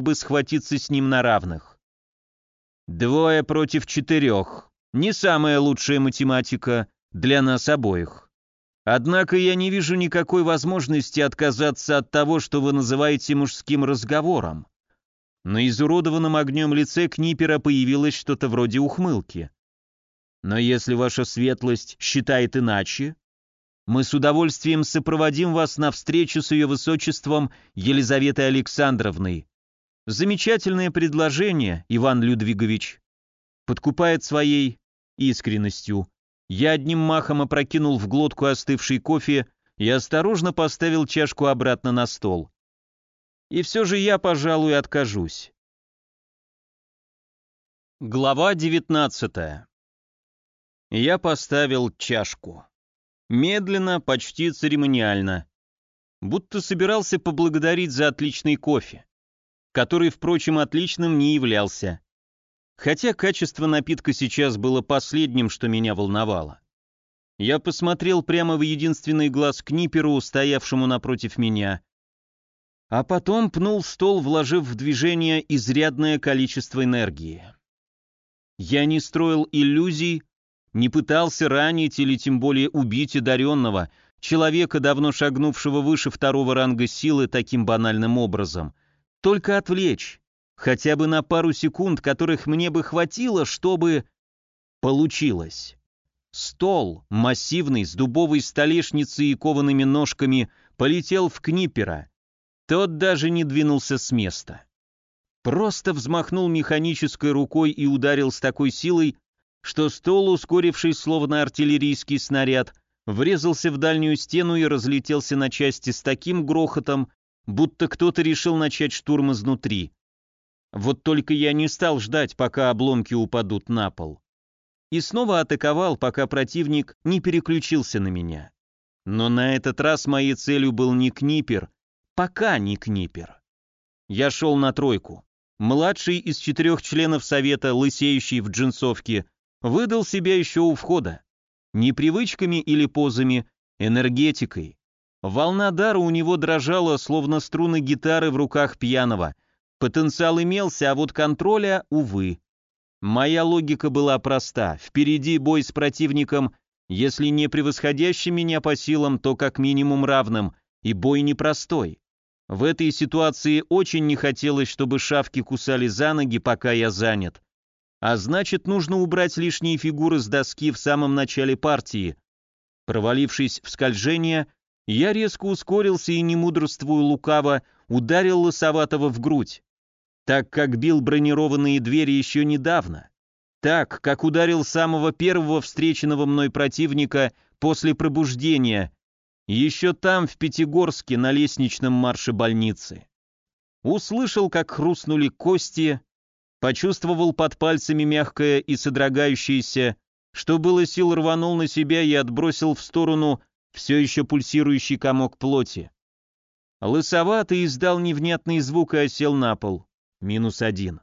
бы схватиться с ним на равных. Двое против четырех. Не самая лучшая математика для нас обоих. Однако я не вижу никакой возможности отказаться от того, что вы называете мужским разговором. На изуродованном огнем лице Книпера появилось что-то вроде ухмылки. Но если ваша светлость считает иначе, мы с удовольствием сопроводим вас на встречу с ее высочеством Елизаветой Александровной. Замечательное предложение, Иван Людвигович. Подкупает своей искренностью. Я одним махом опрокинул в глотку остывший кофе и осторожно поставил чашку обратно на стол. И все же я, пожалуй, откажусь. Глава 19 Я поставил чашку. Медленно, почти церемониально. Будто собирался поблагодарить за отличный кофе, который, впрочем, отличным не являлся. Хотя качество напитка сейчас было последним, что меня волновало. Я посмотрел прямо в единственный глаз Книперу, стоявшему напротив меня, а потом пнул стол, вложив в движение изрядное количество энергии. Я не строил иллюзий, не пытался ранить или тем более убить одаренного, человека, давно шагнувшего выше второго ранга силы таким банальным образом. Только отвлечь, хотя бы на пару секунд, которых мне бы хватило, чтобы... Получилось. Стол, массивный, с дубовой столешницей и коваными ножками, полетел в Книпера. Тот даже не двинулся с места. Просто взмахнул механической рукой и ударил с такой силой, что стол, ускорившись словно артиллерийский снаряд, врезался в дальнюю стену и разлетелся на части с таким грохотом, будто кто-то решил начать штурм изнутри. Вот только я не стал ждать, пока обломки упадут на пол. И снова атаковал, пока противник не переключился на меня. Но на этот раз моей целью был не Книпер, пока не Книпер. Я шел на тройку. Младший из четырех членов совета, лысеющий в джинсовке, выдал себя еще у входа. Не привычками или позами, энергетикой. Волна дара у него дрожала, словно струны гитары в руках пьяного. Потенциал имелся, а вот контроля, увы. Моя логика была проста. Впереди бой с противником, если не превосходящим меня по силам, то как минимум равным, и бой непростой. В этой ситуации очень не хотелось, чтобы шавки кусали за ноги, пока я занят. А значит, нужно убрать лишние фигуры с доски в самом начале партии. Провалившись в скольжение, я резко ускорился и, не мудрствуя лукаво, ударил Лосоватого в грудь. Так, как бил бронированные двери еще недавно. Так, как ударил самого первого встреченного мной противника после пробуждения, еще там, в Пятигорске, на лестничном марше больницы. Услышал, как хрустнули кости, почувствовал под пальцами мягкое и содрогающееся, что было сил рванул на себя и отбросил в сторону все еще пульсирующий комок плоти. Лысоватый издал невнятный звук и осел на пол. Минус один.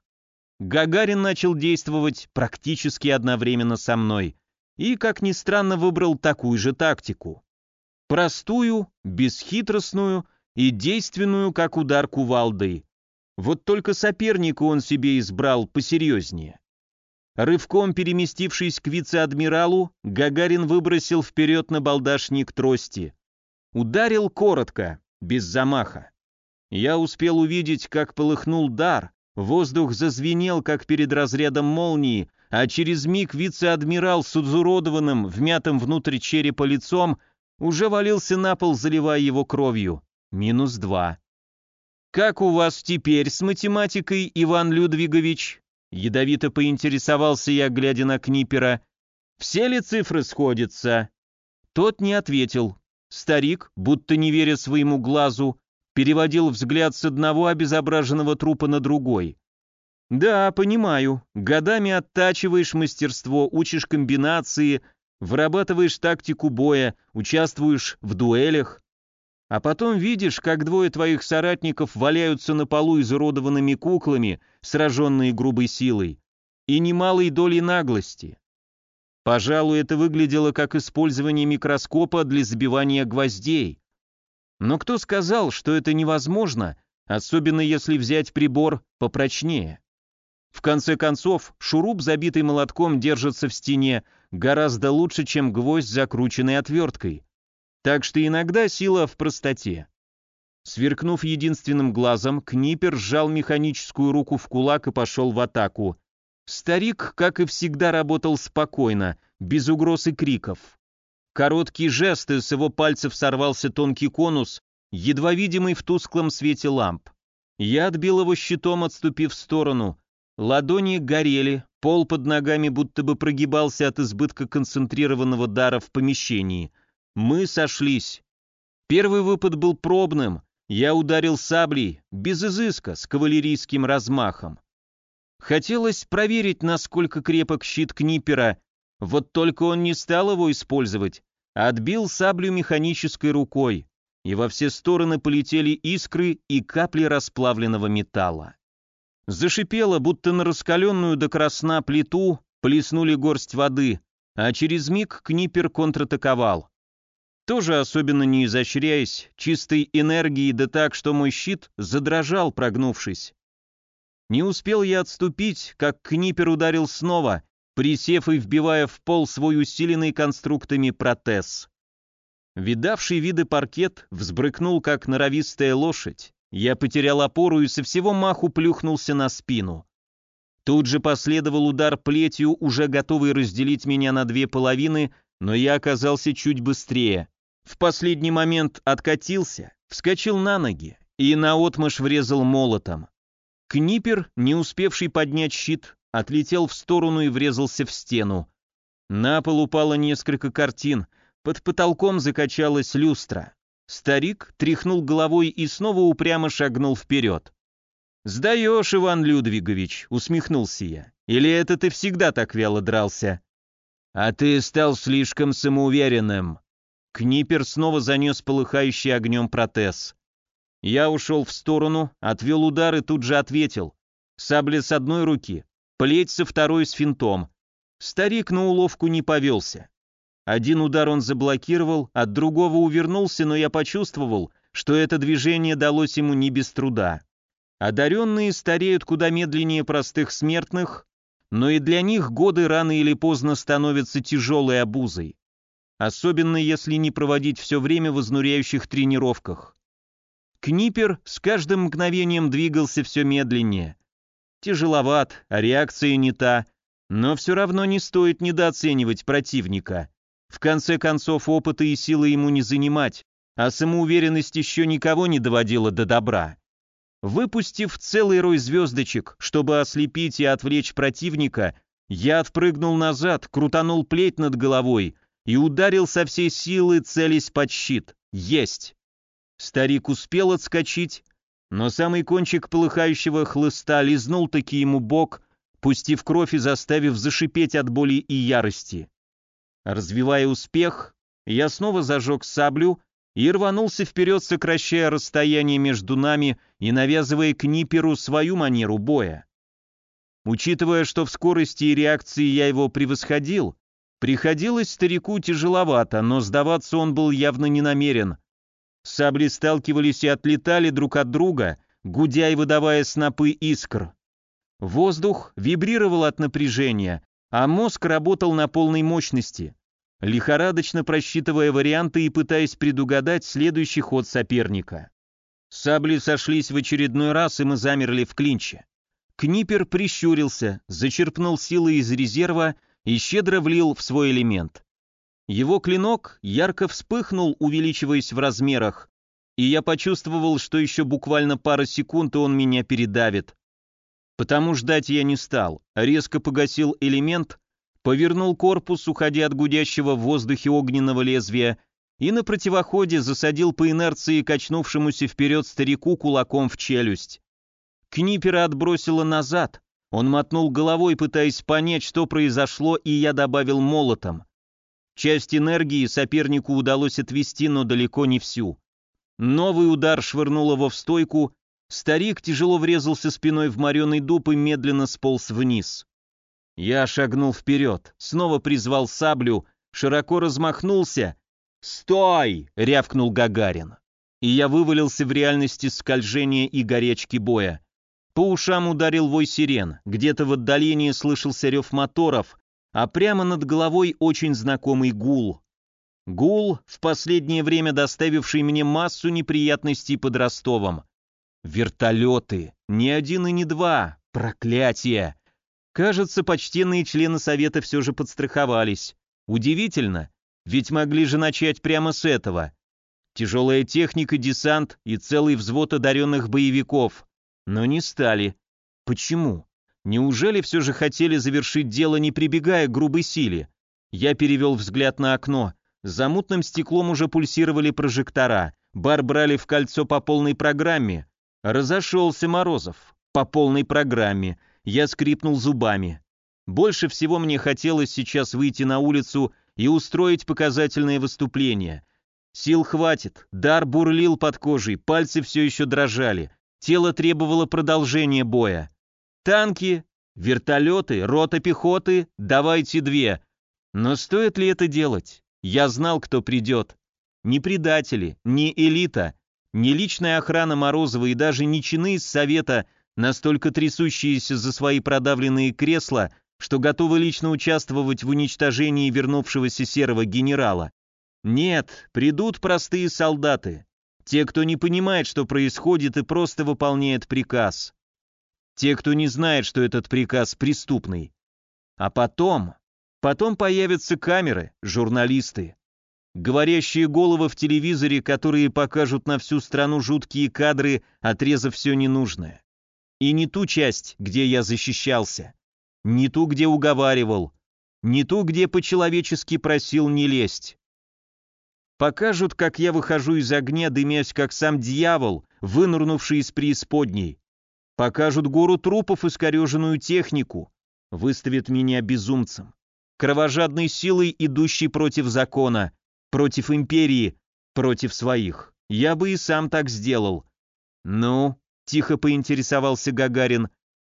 Гагарин начал действовать практически одновременно со мной и, как ни странно, выбрал такую же тактику. Простую, бесхитростную и действенную, как удар кувалдой. Вот только соперника он себе избрал посерьезнее. Рывком переместившись к вице-адмиралу, Гагарин выбросил вперед на балдашник трости. Ударил коротко, без замаха. Я успел увидеть, как полыхнул дар, воздух зазвенел, как перед разрядом молнии, а через миг вице-адмирал с изуродованным, вмятым внутрь черепа лицом уже валился на пол, заливая его кровью. Минус два. «Как у вас теперь с математикой, Иван Людвигович?» Ядовито поинтересовался я, глядя на Книпера. «Все ли цифры сходятся?» Тот не ответил. Старик, будто не веря своему глазу, переводил взгляд с одного обезображенного трупа на другой. «Да, понимаю. Годами оттачиваешь мастерство, учишь комбинации, вырабатываешь тактику боя, участвуешь в дуэлях. А потом видишь, как двое твоих соратников валяются на полу изуродованными куклами, сраженные грубой силой, и немалой долей наглости. Пожалуй, это выглядело как использование микроскопа для забивания гвоздей. Но кто сказал, что это невозможно, особенно если взять прибор попрочнее. В конце концов, шуруп, забитый молотком, держится в стене гораздо лучше, чем гвоздь, закрученный отверткой. Так что иногда сила в простоте. Сверкнув единственным глазом, Книпер сжал механическую руку в кулак и пошел в атаку. Старик, как и всегда, работал спокойно, без угроз и криков. Короткий жест, и с его пальцев сорвался тонкий конус, едва видимый в тусклом свете ламп. Я отбил его щитом, отступив в сторону, Ладони горели, пол под ногами будто бы прогибался от избытка концентрированного дара в помещении. Мы сошлись. Первый выпад был пробным. Я ударил саблей, без изыска, с кавалерийским размахом. Хотелось проверить, насколько крепок щит Книпера, вот только он не стал его использовать, а отбил саблю механической рукой, и во все стороны полетели искры и капли расплавленного металла. Зашипело, будто на раскаленную до красна плиту плеснули горсть воды, а через миг Книпер контратаковал. Тоже особенно не изощряясь, чистой энергией, да так, что мой щит задрожал, прогнувшись. Не успел я отступить, как Книпер ударил снова, присев и вбивая в пол свой усиленный конструктами протез. Видавший виды паркет взбрыкнул, как норовистая лошадь, я потерял опору и со всего маху плюхнулся на спину. Тут же последовал удар плетью, уже готовый разделить меня на две половины, но я оказался чуть быстрее. В последний момент откатился, вскочил на ноги и наотмашь врезал молотом. Книпер, не успевший поднять щит, отлетел в сторону и врезался в стену. На пол упало несколько картин, под потолком закачалась люстра. Старик тряхнул головой и снова упрямо шагнул вперед. «Сдаешь, Иван Людвигович», — усмехнулся я. «Или это ты всегда так вяло дрался?» «А ты стал слишком самоуверенным». Книпер снова занес полыхающий огнем протез. Я ушел в сторону, отвел удар и тут же ответил. Сабля с одной руки, плеть со второй с финтом. Старик на уловку не повелся. Один удар он заблокировал, от другого увернулся, но я почувствовал, что это движение далось ему не без труда. Одаренные стареют куда медленнее простых смертных, но и для них годы рано или поздно становятся тяжелой обузой. Особенно если не проводить все время в изнуряющих тренировках. Книпер с каждым мгновением двигался все медленнее. Тяжеловат, а реакция не та, но все равно не стоит недооценивать противника. В конце концов, опыта и силы ему не занимать, а самоуверенность еще никого не доводила до добра. Выпустив целый рой звездочек, чтобы ослепить и отвлечь противника, я отпрыгнул назад, крутанул плеть над головой и ударил со всей силы, целясь под щит. Есть! Старик успел отскочить, но самый кончик полыхающего хлыста лизнул таки ему бок, пустив кровь и заставив зашипеть от боли и ярости. Развивая успех, я снова зажег саблю и рванулся вперед, сокращая расстояние между нами и навязывая к Ниперу свою манеру боя. Учитывая, что в скорости и реакции я его превосходил, приходилось старику тяжеловато, но сдаваться он был явно не намерен. Сабли сталкивались и отлетали друг от друга, гудя и выдавая снопы искр. Воздух вибрировал от напряжения, а мозг работал на полной мощности, лихорадочно просчитывая варианты и пытаясь предугадать следующий ход соперника. Сабли сошлись в очередной раз, и мы замерли в клинче. Книпер прищурился, зачерпнул силы из резерва и щедро влил в свой элемент. Его клинок ярко вспыхнул, увеличиваясь в размерах, и я почувствовал, что еще буквально пара секунд, он меня передавит. Потому ждать я не стал, резко погасил элемент, повернул корпус, уходя от гудящего в воздухе огненного лезвия, и на противоходе засадил по инерции качнувшемуся вперед старику кулаком в челюсть. Книпера отбросило назад, он мотнул головой, пытаясь понять, что произошло, и я добавил молотом. Часть энергии сопернику удалось отвести, но далеко не всю. Новый удар швырнул его в стойку, Старик тяжело врезался спиной в мореный дуб и медленно сполз вниз. Я шагнул вперед, снова призвал саблю, широко размахнулся. «Стой!» — рявкнул Гагарин. и я вывалился в реальности скольжения и горячки боя. По ушам ударил вой сирен, где-то в отдалении слышался рев моторов, а прямо над головой очень знакомый гул. Гул, в последнее время доставивший мне массу неприятностей под Ростовом. Вертолеты, ни один и не два, проклятие. Кажется, почтенные члены Совета все же подстраховались. Удивительно, ведь могли же начать прямо с этого. Тяжелая техника, десант и целый взвод одаренных боевиков. Но не стали. Почему? Неужели все же хотели завершить дело, не прибегая к грубой силе? Я перевел взгляд на окно. За мутным стеклом уже пульсировали прожектора. Бар брали в кольцо по полной программе. Разошелся Морозов. По полной программе. Я скрипнул зубами. Больше всего мне хотелось сейчас выйти на улицу и устроить показательное выступление. Сил хватит, дар бурлил под кожей, пальцы все еще дрожали. Тело требовало продолжения боя. Танки, вертолеты, рота пехоты, давайте две. Но стоит ли это делать? Я знал, кто придет. Не предатели, не элита, не личная охрана Морозова и даже не чины из Совета, настолько трясущиеся за свои продавленные кресла, что готовы лично участвовать в уничтожении вернувшегося серого генерала. Нет, придут простые солдаты, те, кто не понимает, что происходит и просто выполняет приказ. Те, кто не знает, что этот приказ преступный. А потом, Потом появятся камеры, журналисты. Говорящие головы в телевизоре, которые покажут на всю страну жуткие кадры, отрезав все ненужное. И не ту часть, где я защищался. Не ту, где уговаривал. Не ту, где по-человечески просил не лезть. Покажут, как я выхожу из огня, дымясь, как сам дьявол, вынырнувший из преисподней. Покажут гору трупов и скореженную технику. Выставят меня безумцем кровожадной силой, идущей против закона, против империи, против своих. Я бы и сам так сделал. Ну, тихо поинтересовался Гагарин,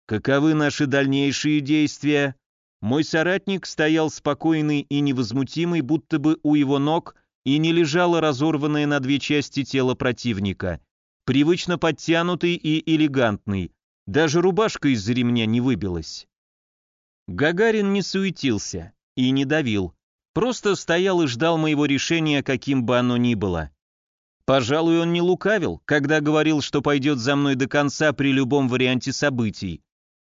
каковы наши дальнейшие действия? Мой соратник стоял спокойный и невозмутимый, будто бы у его ног и не лежало разорванное на две части тело противника. Привычно подтянутый и элегантный. Даже рубашка из-за ремня не выбилась. Гагарин не суетился и не давил, просто стоял и ждал моего решения, каким бы оно ни было. Пожалуй, он не лукавил, когда говорил, что пойдет за мной до конца при любом варианте событий.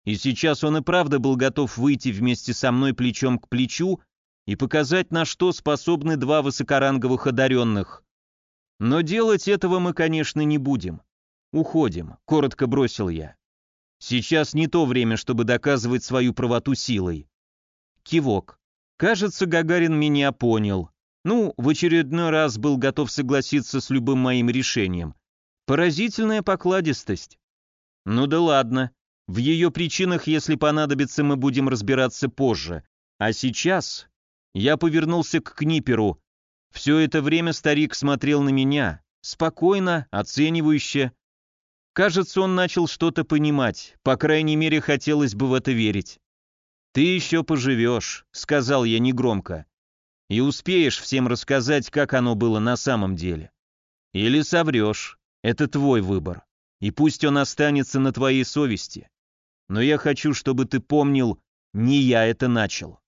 И сейчас он и правда был готов выйти вместе со мной плечом к плечу и показать, на что способны два высокоранговых одаренных. Но делать этого мы, конечно, не будем. Уходим, коротко бросил я. Сейчас не то время, чтобы доказывать свою правоту силой. Кивок. Кажется, Гагарин меня понял. Ну, в очередной раз был готов согласиться с любым моим решением. Поразительная покладистость. Ну да ладно. В ее причинах, если понадобится, мы будем разбираться позже. А сейчас я повернулся к Книперу. Все это время старик смотрел на меня, спокойно, оценивающе, Кажется, он начал что-то понимать, по крайней мере, хотелось бы в это верить. «Ты еще поживешь», — сказал я негромко, «и успеешь всем рассказать, как оно было на самом деле. Или соврешь, это твой выбор, и пусть он останется на твоей совести. Но я хочу, чтобы ты помнил, не я это начал.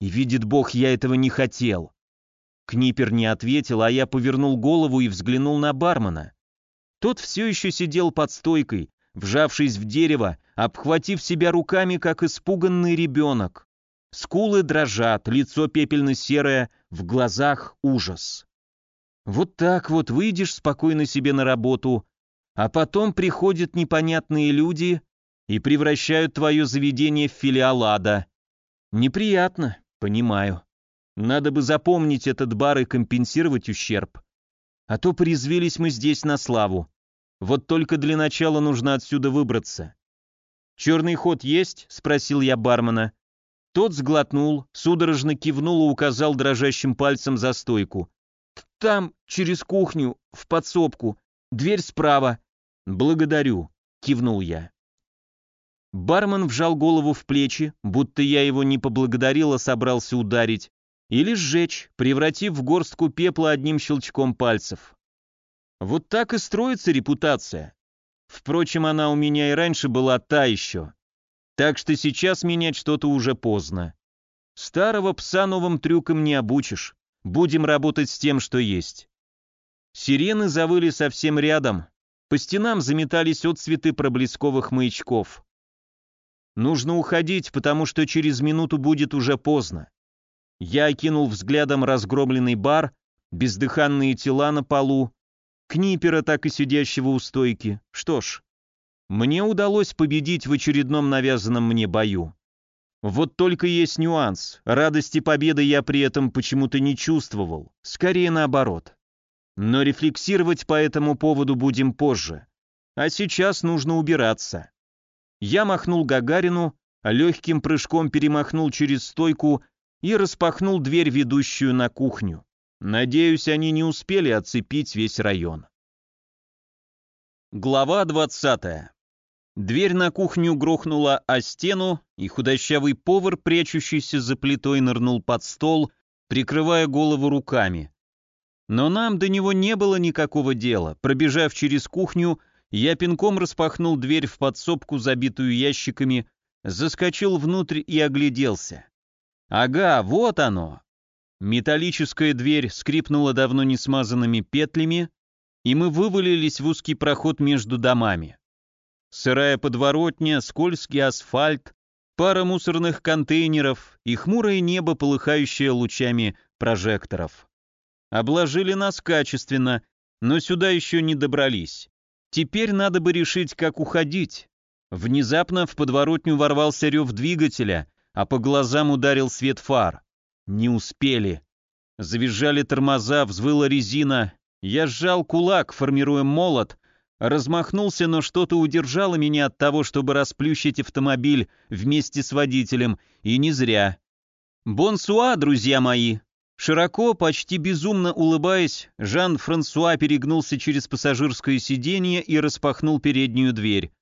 И видит Бог, я этого не хотел». Книпер не ответил, а я повернул голову и взглянул на бармена. Тот все еще сидел под стойкой, вжавшись в дерево, обхватив себя руками, как испуганный ребенок. Скулы дрожат, лицо пепельно-серое, в глазах ужас. Вот так вот выйдешь спокойно себе на работу, а потом приходят непонятные люди и превращают твое заведение в филиал ада. Неприятно, понимаю. Надо бы запомнить этот бар и компенсировать ущерб. А то порезвились мы здесь на славу. Вот только для начала нужно отсюда выбраться. «Черный ход есть?» — спросил я бармена. Тот сглотнул, судорожно кивнул и указал дрожащим пальцем за стойку. «Там, через кухню, в подсобку. Дверь справа». «Благодарю», — кивнул я. Бармен вжал голову в плечи, будто я его не поблагодарил, а собрался ударить, или сжечь, превратив в горстку пепла одним щелчком пальцев. Вот так и строится репутация. Впрочем, она у меня и раньше была та еще. Так что сейчас менять что-то уже поздно. Старого пса новым трюкам не обучишь. Будем работать с тем, что есть. Сирены завыли совсем рядом. По стенам заметались отцветы проблесковых маячков. Нужно уходить, потому что через минуту будет уже поздно. Я окинул взглядом разгромленный бар, бездыханные тела на полу, Книпера, так и сидящего у стойки. Что ж, мне удалось победить в очередном навязанном мне бою. Вот только есть нюанс. Радости победы я при этом почему-то не чувствовал. Скорее наоборот. Но рефлексировать по этому поводу будем позже. А сейчас нужно убираться. Я махнул Гагарину, легким прыжком перемахнул через стойку и распахнул дверь, ведущую на кухню. Надеюсь, они не успели оцепить весь район. Глава 20. Дверь на кухню грохнула о стену, и худощавый повар, прячущийся за плитой, нырнул под стол, прикрывая голову руками. Но нам до него не было никакого дела. Пробежав через кухню, я пинком распахнул дверь в подсобку, забитую ящиками, заскочил внутрь и огляделся. Ага, вот оно, Металлическая дверь скрипнула давно не смазанными петлями, и мы вывалились в узкий проход между домами. Сырая подворотня, скользкий асфальт, пара мусорных контейнеров и хмурое небо, полыхающее лучами прожекторов. Обложили нас качественно, но сюда еще не добрались. Теперь надо бы решить, как уходить. Внезапно в подворотню ворвался рев двигателя, а по глазам ударил свет фар. Не успели. Завизжали тормоза, взвыла резина. Я сжал кулак, формируя молот, размахнулся, но что-то удержало меня от того, чтобы расплющить автомобиль вместе с водителем, и не зря. «Бонсуа, друзья мои!» Широко, почти безумно улыбаясь, Жан-Франсуа перегнулся через пассажирское сиденье и распахнул переднюю дверь.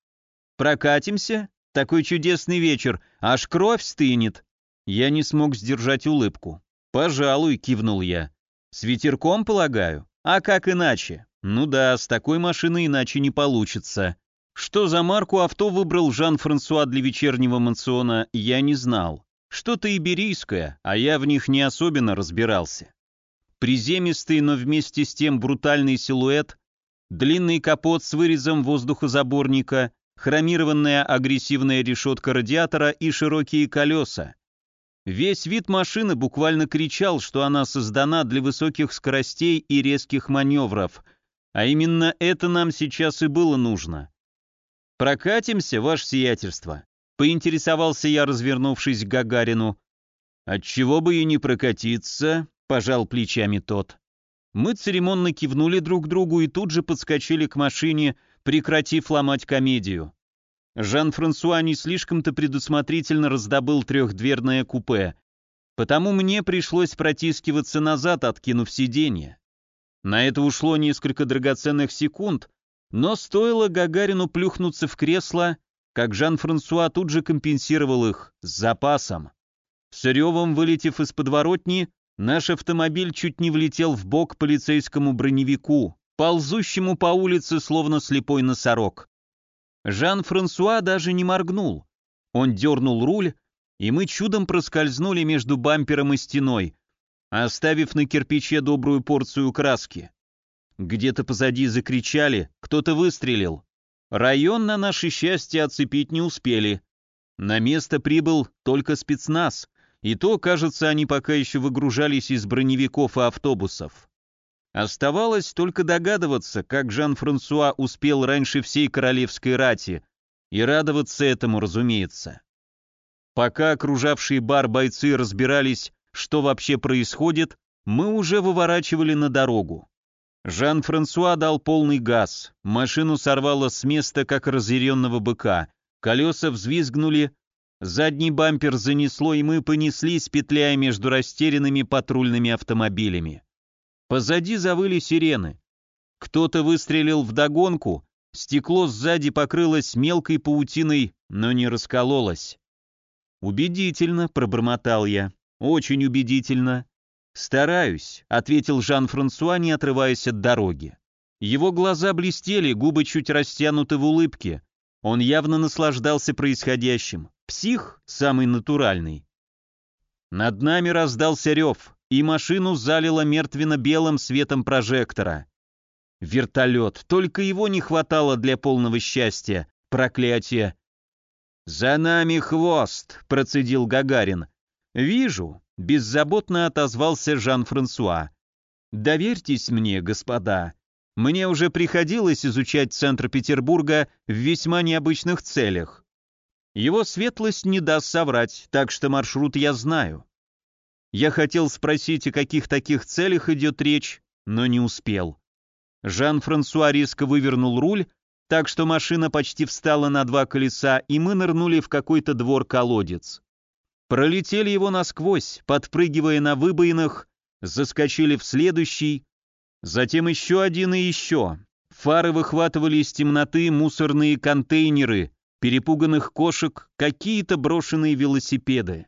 «Прокатимся? Такой чудесный вечер, аж кровь стынет!» Я не смог сдержать улыбку. «Пожалуй», — кивнул я. «С ветерком, полагаю? А как иначе? Ну да, с такой машиной иначе не получится». Что за марку авто выбрал Жан-Франсуа для вечернего мансиона, я не знал. Что-то иберийское, а я в них не особенно разбирался. Приземистый, но вместе с тем брутальный силуэт, длинный капот с вырезом воздухозаборника, хромированная агрессивная решетка радиатора и широкие колеса. Весь вид машины буквально кричал, что она создана для высоких скоростей и резких маневров, а именно это нам сейчас и было нужно. «Прокатимся, ваше сиятельство», — поинтересовался я, развернувшись к Гагарину. «Отчего бы и не прокатиться», — пожал плечами тот. Мы церемонно кивнули друг другу и тут же подскочили к машине, прекратив ломать комедию. Жан-Франсуа не слишком-то предусмотрительно раздобыл трехдверное купе, потому мне пришлось протискиваться назад, откинув сиденье. На это ушло несколько драгоценных секунд, но стоило Гагарину плюхнуться в кресло, как Жан-Франсуа тут же компенсировал их с запасом. С ревом вылетев из подворотни, наш автомобиль чуть не влетел в бок полицейскому броневику, ползущему по улице словно слепой носорог. Жан-Франсуа даже не моргнул. Он дернул руль, и мы чудом проскользнули между бампером и стеной, оставив на кирпиче добрую порцию краски. Где-то позади закричали, кто-то выстрелил. Район на наше счастье оцепить не успели. На место прибыл только спецназ, и то, кажется, они пока еще выгружались из броневиков и автобусов. Оставалось только догадываться, как Жан-Франсуа успел раньше всей королевской рати, и радоваться этому, разумеется. Пока окружавшие бар бойцы разбирались, что вообще происходит, мы уже выворачивали на дорогу. Жан-Франсуа дал полный газ, машину сорвало с места, как разъяренного быка, колеса взвизгнули, задний бампер занесло, и мы понеслись, петляя между растерянными патрульными автомобилями. Позади завыли сирены. Кто-то выстрелил в догонку, стекло сзади покрылось мелкой паутиной, но не раскололось. «Убедительно», — пробормотал я, — «очень убедительно». «Стараюсь», — ответил Жан-Франсуа, не отрываясь от дороги. Его глаза блестели, губы чуть растянуты в улыбке. Он явно наслаждался происходящим. Псих самый натуральный. Над нами раздался рев, и машину залило мертвенно-белым светом прожектора. Вертолет, только его не хватало для полного счастья. Проклятие. «За нами хвост!» — процедил Гагарин. «Вижу», — беззаботно отозвался Жан-Франсуа. «Доверьтесь мне, господа. Мне уже приходилось изучать центр Петербурга в весьма необычных целях. Его светлость не даст соврать, так что маршрут я знаю. Я хотел спросить, о каких таких целях идет речь, но не успел. Жан-Франсуа резко вывернул руль, так что машина почти встала на два колеса, и мы нырнули в какой-то двор-колодец. Пролетели его насквозь, подпрыгивая на выбоинах, заскочили в следующий, затем еще один и еще. Фары выхватывали из темноты мусорные контейнеры, перепуганных кошек, какие-то брошенные велосипеды.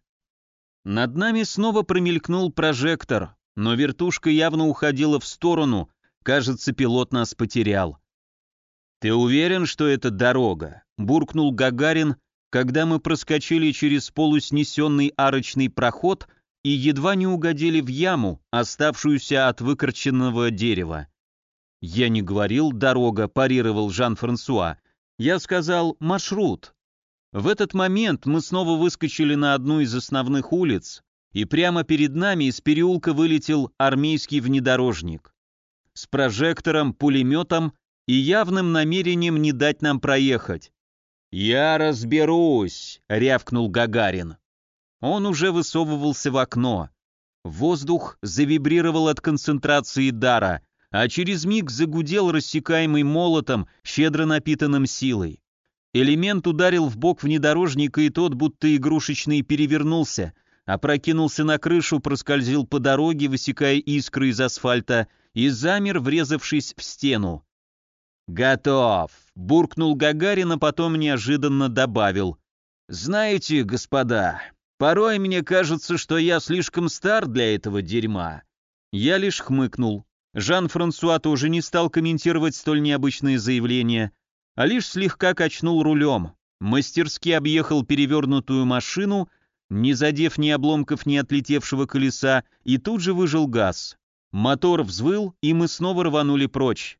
Над нами снова промелькнул прожектор, но вертушка явно уходила в сторону, кажется, пилот нас потерял. «Ты уверен, что это дорога?» — буркнул Гагарин, когда мы проскочили через полуснесенный арочный проход и едва не угодили в яму, оставшуюся от выкорченного дерева. «Я не говорил «дорога», — парировал Жан-Франсуа. «Я сказал «маршрут». В этот момент мы снова выскочили на одну из основных улиц, и прямо перед нами из переулка вылетел армейский внедорожник. С прожектором, пулеметом и явным намерением не дать нам проехать. «Я разберусь», — рявкнул Гагарин. Он уже высовывался в окно. Воздух завибрировал от концентрации дара, а через миг загудел рассекаемый молотом, щедро напитанным силой. Элемент ударил в бок внедорожника, и тот, будто игрушечный, перевернулся, опрокинулся на крышу, проскользил по дороге, высекая искры из асфальта, и замер, врезавшись в стену. «Готов!» — буркнул Гагарин, а потом неожиданно добавил. «Знаете, господа, порой мне кажется, что я слишком стар для этого дерьма». Я лишь хмыкнул. Жан-Франсуа тоже не стал комментировать столь необычные заявления, а лишь слегка качнул рулем, мастерски объехал перевернутую машину, не задев ни обломков, ни отлетевшего колеса, и тут же выжил газ. Мотор взвыл, и мы снова рванули прочь.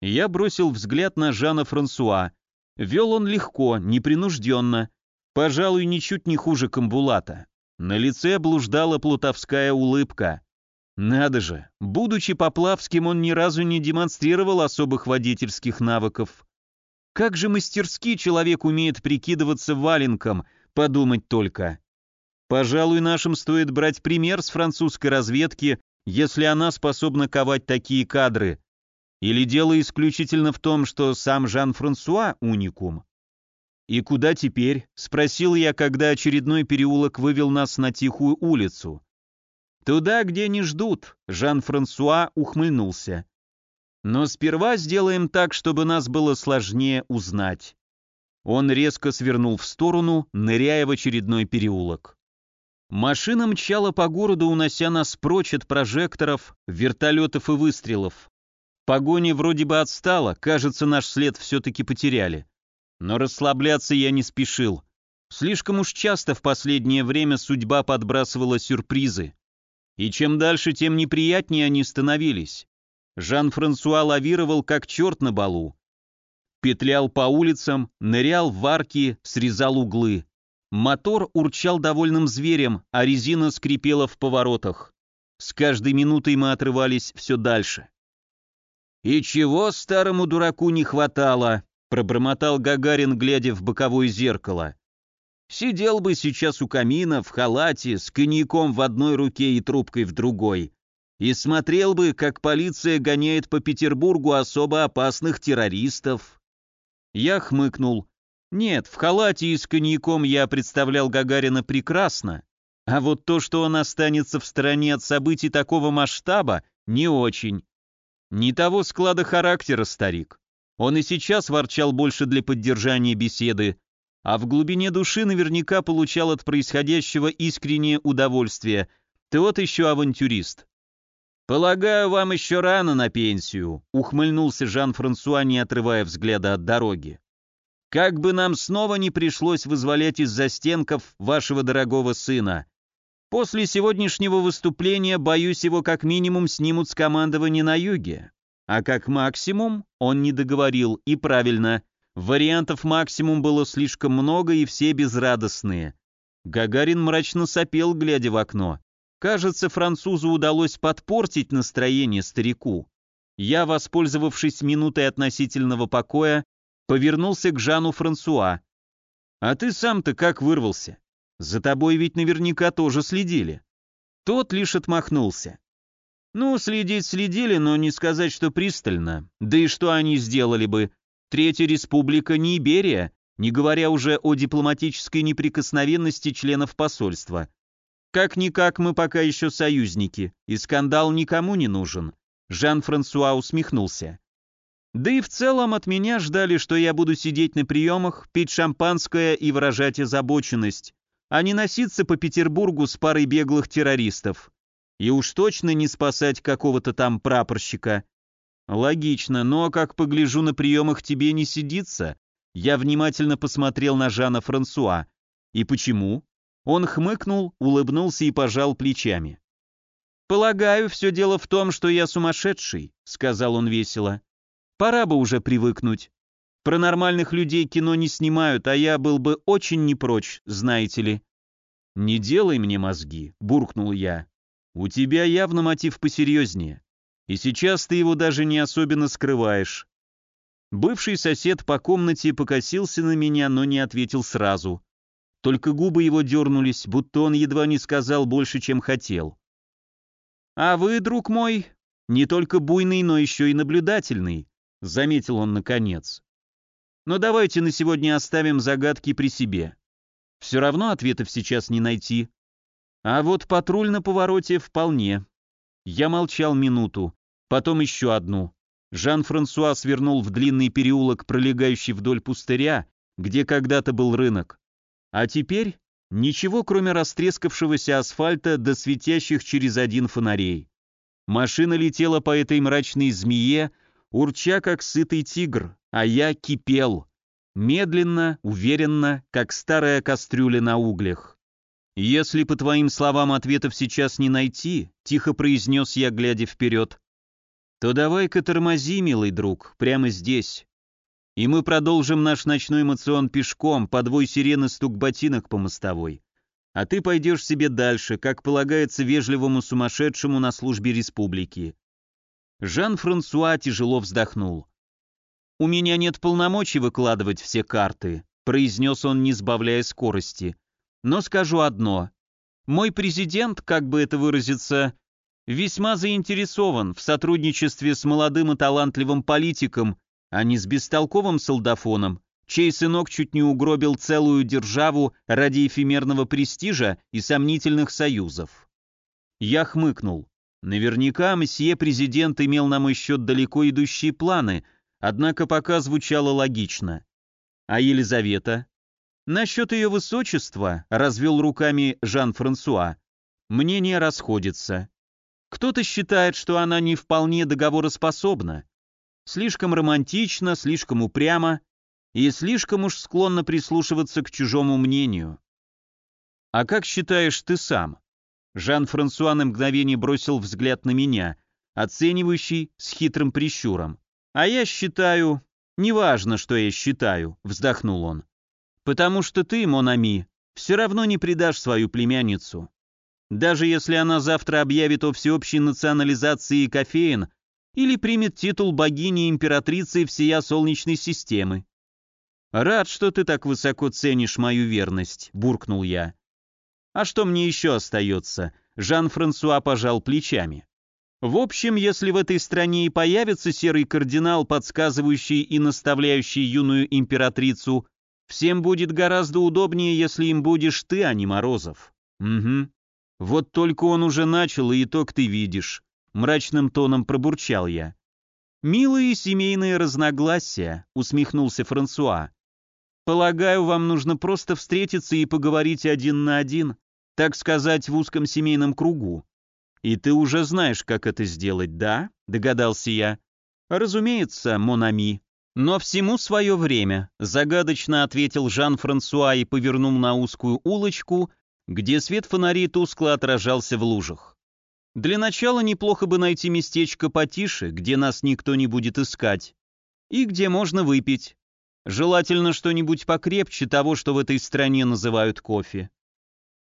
Я бросил взгляд на Жана Франсуа. Вел он легко, непринужденно, пожалуй, ничуть не хуже Камбулата. На лице блуждала плутовская улыбка. Надо же, будучи Поплавским, он ни разу не демонстрировал особых водительских навыков. Как же мастерски человек умеет прикидываться валенком, подумать только. Пожалуй, нашим стоит брать пример с французской разведки, если она способна ковать такие кадры, или дело исключительно в том, что сам Жан-Франсуа уникум? «И куда теперь?» — спросил я, когда очередной переулок вывел нас на тихую улицу. «Туда, где не ждут», — Жан-Франсуа ухмыльнулся. «Но сперва сделаем так, чтобы нас было сложнее узнать». Он резко свернул в сторону, ныряя в очередной переулок. Машина мчала по городу, унося нас прочь от прожекторов, вертолетов и выстрелов. Погоня вроде бы отстала, кажется, наш след все-таки потеряли. Но расслабляться я не спешил. Слишком уж часто в последнее время судьба подбрасывала сюрпризы. И чем дальше, тем неприятнее они становились. Жан-Франсуа лавировал, как черт на балу. Петлял по улицам, нырял в арки, срезал углы. Мотор урчал довольным зверем, а резина скрипела в поворотах. С каждой минутой мы отрывались все дальше. «И чего старому дураку не хватало?» — пробормотал Гагарин, глядя в боковое зеркало. «Сидел бы сейчас у камина в халате с коньяком в одной руке и трубкой в другой, и смотрел бы, как полиция гоняет по Петербургу особо опасных террористов». Я хмыкнул. Нет, в халате и с коньяком я представлял Гагарина прекрасно, а вот то, что он останется в стороне от событий такого масштаба, не очень. Не того склада характера старик. Он и сейчас ворчал больше для поддержания беседы, а в глубине души наверняка получал от происходящего искреннее удовольствие. Ты вот еще авантюрист. «Полагаю, вам еще рано на пенсию», — ухмыльнулся Жан-Франсуа, не отрывая взгляда от дороги. «Как бы нам снова не пришлось вызволять из застенков вашего дорогого сына. После сегодняшнего выступления, боюсь, его как минимум снимут с командования на юге. А как максимум, он не договорил, и правильно, вариантов максимум было слишком много и все безрадостные. Гагарин мрачно сопел, глядя в окно. Кажется, французу удалось подпортить настроение старику. Я, воспользовавшись минутой относительного покоя, повернулся к Жану Франсуа. «А ты сам-то как вырвался? За тобой ведь наверняка тоже следили». Тот лишь отмахнулся. Ну, следить следили, но не сказать, что пристально. Да и что они сделали бы? Третья республика не Иберия, не говоря уже о дипломатической неприкосновенности членов посольства. Как-никак мы пока еще союзники, и скандал никому не нужен. Жан-Франсуа усмехнулся. Да и в целом от меня ждали, что я буду сидеть на приемах, пить шампанское и выражать озабоченность, а не носиться по Петербургу с парой беглых террористов. И уж точно не спасать какого-то там прапорщика. Логично, но, как погляжу, на приемах тебе не сидится. Я внимательно посмотрел на Жана Франсуа. И почему? Он хмыкнул, улыбнулся и пожал плечами. «Полагаю, все дело в том, что я сумасшедший», — сказал он весело. «Пора бы уже привыкнуть. Про нормальных людей кино не снимают, а я был бы очень не прочь, знаете ли». «Не делай мне мозги», — буркнул я. У тебя явно мотив посерьезнее. И сейчас ты его даже не особенно скрываешь. Бывший сосед по комнате покосился на меня, но не ответил сразу. Только губы его дернулись, будто он едва не сказал больше, чем хотел. «А вы, друг мой, не только буйный, но еще и наблюдательный», — заметил он наконец. «Но давайте на сегодня оставим загадки при себе. Все равно ответов сейчас не найти. А вот патруль на повороте вполне. Я молчал минуту, потом еще одну. Жан-Франсуа свернул в длинный переулок, пролегающий вдоль пустыря, где когда-то был рынок. А теперь ничего, кроме растрескавшегося асфальта до светящих через один фонарей. Машина летела по этой мрачной змее, урча как сытый тигр, а я кипел. Медленно, уверенно, как старая кастрюля на углях. «Если, по твоим словам, ответов сейчас не найти», — тихо произнес я, глядя вперед, «то давай-ка тормози, милый друг, прямо здесь. И мы продолжим наш ночной эмоцион пешком, подвой сирены стук ботинок по мостовой. А ты пойдешь себе дальше, как полагается вежливому сумасшедшему на службе республики». Жан-Франсуа тяжело вздохнул. «У меня нет полномочий выкладывать все карты», — произнес он, не сбавляя скорости. Но скажу одно. Мой президент, как бы это выразиться, весьма заинтересован в сотрудничестве с молодым и талантливым политиком, а не с бестолковым солдафоном, чей сынок чуть не угробил целую державу ради эфемерного престижа и сомнительных союзов. Я хмыкнул. Наверняка месье президент имел на мой счет далеко идущие планы, однако пока звучало логично. А Елизавета? Насчет ее высочества, развел руками Жан-Франсуа, мнения расходятся. Кто-то считает, что она не вполне договороспособна. Слишком романтично, слишком упрямо и слишком уж склонна прислушиваться к чужому мнению. А как считаешь ты сам? Жан-Франсуа на мгновение бросил взгляд на меня, оценивающий с хитрым прищуром. А я считаю... Неважно, что я считаю, вздохнул он. Потому что ты, Монами, все равно не предашь свою племянницу. Даже если она завтра объявит о всеобщей национализации кофеин или примет титул богини-императрицы всея Солнечной системы. «Рад, что ты так высоко ценишь мою верность», — буркнул я. «А что мне еще остается?» — Жан-Франсуа пожал плечами. «В общем, если в этой стране и появится серый кардинал, подсказывающий и наставляющий юную императрицу Всем будет гораздо удобнее, если им будешь ты, а не Морозов. Угу. Вот только он уже начал, и итог ты видишь. Мрачным тоном пробурчал я. «Милые семейные разногласия», — усмехнулся Франсуа. «Полагаю, вам нужно просто встретиться и поговорить один на один, так сказать, в узком семейном кругу. «И ты уже знаешь, как это сделать, да?» — догадался я. «Разумеется, Монами. Но всему свое время», — загадочно ответил Жан-Франсуа и повернул на узкую улочку, где свет фонарей тускло отражался в лужах. «Для начала неплохо бы найти местечко потише, где нас никто не будет искать, и где можно выпить. Желательно что-нибудь покрепче того, что в этой стране называют кофе.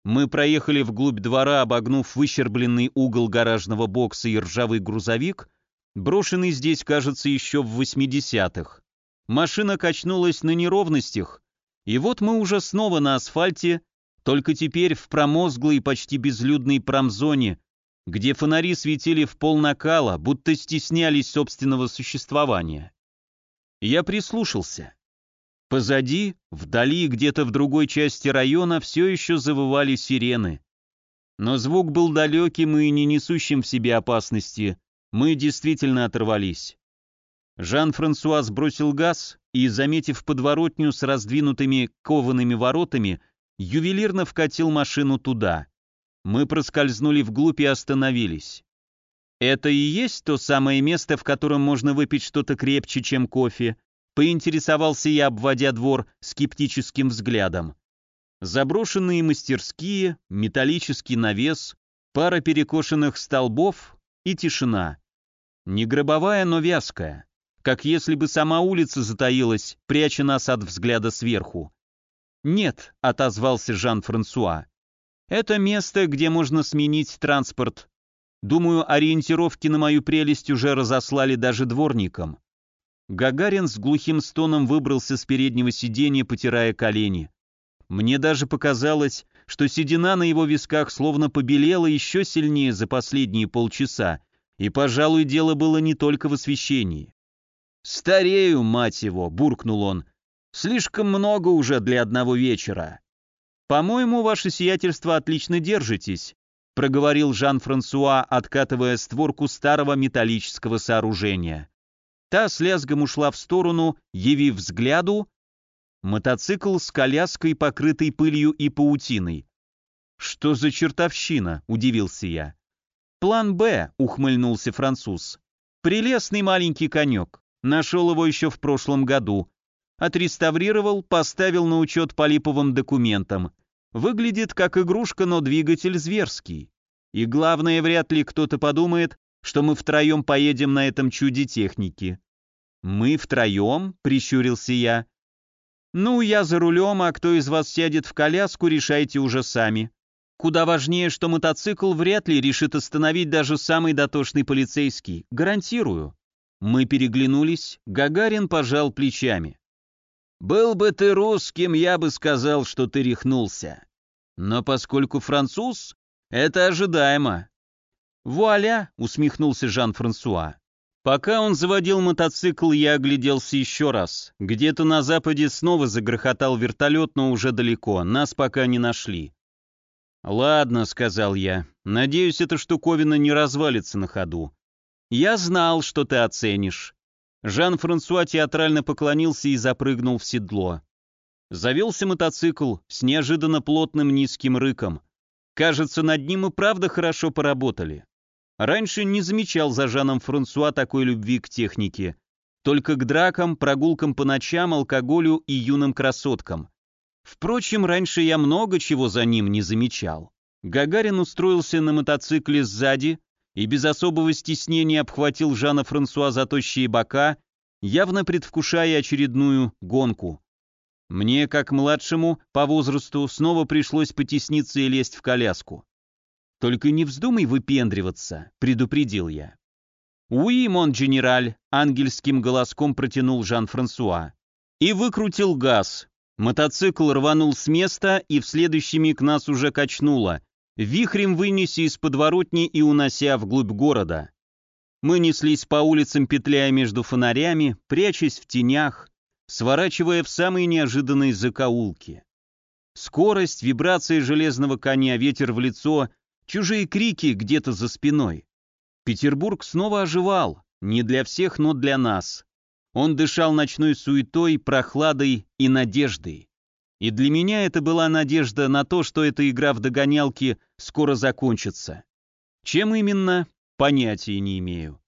Мы проехали вглубь двора, обогнув выщербленный угол гаражного бокса и ржавый грузовик, брошенный здесь, кажется, еще в 80-х. Машина качнулась на неровностях, и вот мы уже снова на асфальте, только теперь в промозглой, почти безлюдной промзоне, где фонари светили в пол накала, будто стеснялись собственного существования. Я прислушался. Позади, вдали, где-то в другой части района, все еще завывали сирены. Но звук был далеким и не несущим в себе опасности. Мы действительно оторвались. Жан-Франсуа сбросил газ и, заметив подворотню с раздвинутыми коваными воротами, ювелирно вкатил машину туда. Мы проскользнули вглубь и остановились. Это и есть то самое место, в котором можно выпить что-то крепче, чем кофе, Поинтересовался я, обводя двор скептическим взглядом. Заброшенные мастерские, металлический навес, пара перекошенных столбов и тишина. Не гробовая, но вязкая, как если бы сама улица затаилась, пряча нас от взгляда сверху. «Нет», — отозвался Жан-Франсуа, — «это место, где можно сменить транспорт. Думаю, ориентировки на мою прелесть уже разослали даже дворникам. Гагарин с глухим стоном выбрался с переднего сиденья, потирая колени. Мне даже показалось, что седина на его висках словно побелела еще сильнее за последние полчаса, и, пожалуй, дело было не только в освещении. «Старею, мать его!» — буркнул он. «Слишком много уже для одного вечера». «По-моему, ваше сиятельство отлично держитесь», — проговорил Жан-Франсуа, откатывая створку старого металлического сооружения. Та с лязгом ушла в сторону, явив взгляду мотоцикл с коляской, покрытой пылью и паутиной. «Что за чертовщина?» — удивился я. «План Б», — ухмыльнулся француз. «Прелестный маленький конек. Нашел его еще в прошлом году. Отреставрировал, поставил на учет по липовым документам. Выглядит как игрушка, но двигатель зверский. И главное, вряд ли кто-то подумает, что мы втроем поедем на этом чуде техники. «Мы втроем?» — прищурился я. «Ну, я за рулем, а кто из вас сядет в коляску, решайте уже сами. Куда важнее, что мотоцикл вряд ли решит остановить даже самый дотошный полицейский, гарантирую». Мы переглянулись, Гагарин пожал плечами. «Был бы ты русским, я бы сказал, что ты рехнулся. Но поскольку француз, это ожидаемо. «Вуаля!» — усмехнулся Жан-Франсуа. Пока он заводил мотоцикл, я огляделся еще раз. Где-то на западе снова загрохотал вертолет, но уже далеко, нас пока не нашли. «Ладно», — сказал я, — «надеюсь, эта штуковина не развалится на ходу». «Я знал, что ты оценишь». Жан-Франсуа театрально поклонился и запрыгнул в седло. Завелся мотоцикл с неожиданно плотным низким рыком. Кажется, над ним и правда хорошо поработали. Раньше не замечал за Жаном Франсуа такой любви к технике. Только к дракам, прогулкам по ночам, алкоголю и юным красоткам. Впрочем, раньше я много чего за ним не замечал. Гагарин устроился на мотоцикле сзади и без особого стеснения обхватил Жана Франсуа за тощие бока, явно предвкушая очередную гонку. Мне, как младшему, по возрасту, снова пришлось потесниться и лезть в коляску. «Только не вздумай выпендриваться», — предупредил я. «Уи, мон генераль», — ангельским голоском протянул Жан-Франсуа. И выкрутил газ. Мотоцикл рванул с места, и в следующий миг нас уже качнуло, вихрем вынеся из подворотни и унося вглубь города. Мы неслись по улицам, петляя между фонарями, прячась в тенях, сворачивая в самые неожиданные закоулки. Скорость, вибрации железного коня, ветер в лицо — Чужие крики где-то за спиной. Петербург снова оживал, не для всех, но для нас. Он дышал ночной суетой, прохладой и надеждой. И для меня это была надежда на то, что эта игра в догонялки скоро закончится. Чем именно, понятия не имею.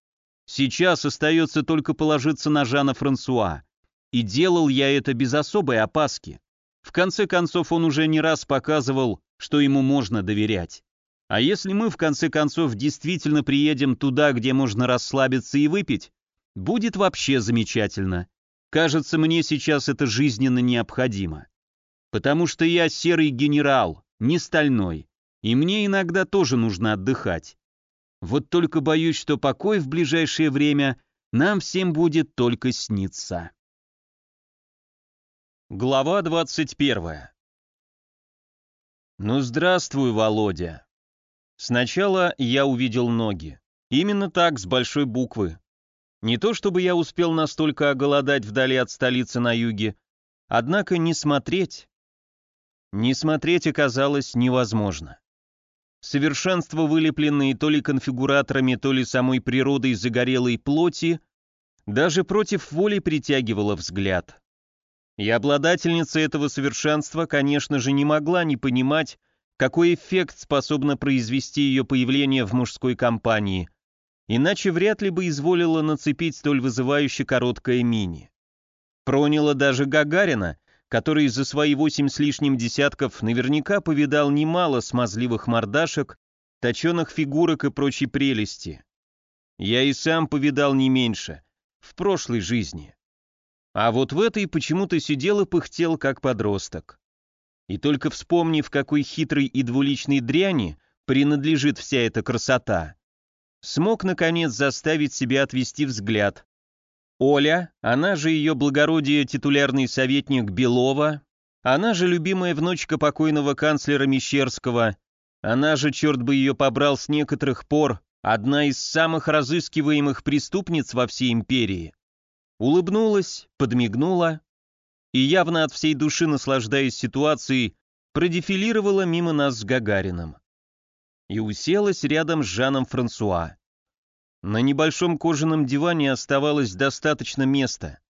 Сейчас остается только положиться на Жана Франсуа. И делал я это без особой опаски. В конце концов, он уже не раз показывал, что ему можно доверять. А если мы, в конце концов, действительно приедем туда, где можно расслабиться и выпить, будет вообще замечательно. Кажется, мне сейчас это жизненно необходимо. Потому что я серый генерал, не стальной, и мне иногда тоже нужно отдыхать. Вот только боюсь, что покой в ближайшее время нам всем будет только сниться. Глава 21 Ну здравствуй, Володя. Сначала я увидел ноги. Именно так, с большой буквы. Не то чтобы я успел настолько оголодать вдали от столицы на юге, однако не смотреть... Не смотреть оказалось невозможно. Совершенство, вылепленные то ли конфигураторами, то ли самой природой загорелой плоти, даже против воли притягивало взгляд. И обладательница этого совершенства, конечно же, не могла не понимать, какой эффект способно произвести ее появление в мужской компании, иначе вряд ли бы изволила нацепить столь вызывающе короткое мини. Проняло даже Гагарина, который за свои восемь с лишним десятков наверняка повидал немало смазливых мордашек, точеных фигурок и прочей прелести. Я и сам повидал не меньше, в прошлой жизни. А вот в этой почему-то сидел и пыхтел, как подросток. И только вспомнив, какой хитрой и двуличной дряни принадлежит вся эта красота, смог, наконец, заставить себя отвести взгляд. Оля, она же ее благородие титулярный советник Белова, она же любимая внучка покойного канцлера Мещерского, она же, черт бы ее побрал с некоторых пор, одна из самых разыскиваемых преступниц во всей империи. Улыбнулась, подмигнула и явно от всей души наслаждаясь ситуацией, продефилировала мимо нас с Гагарином. И уселась рядом с Жаном Франсуа. На небольшом кожаном диване оставалось достаточно места.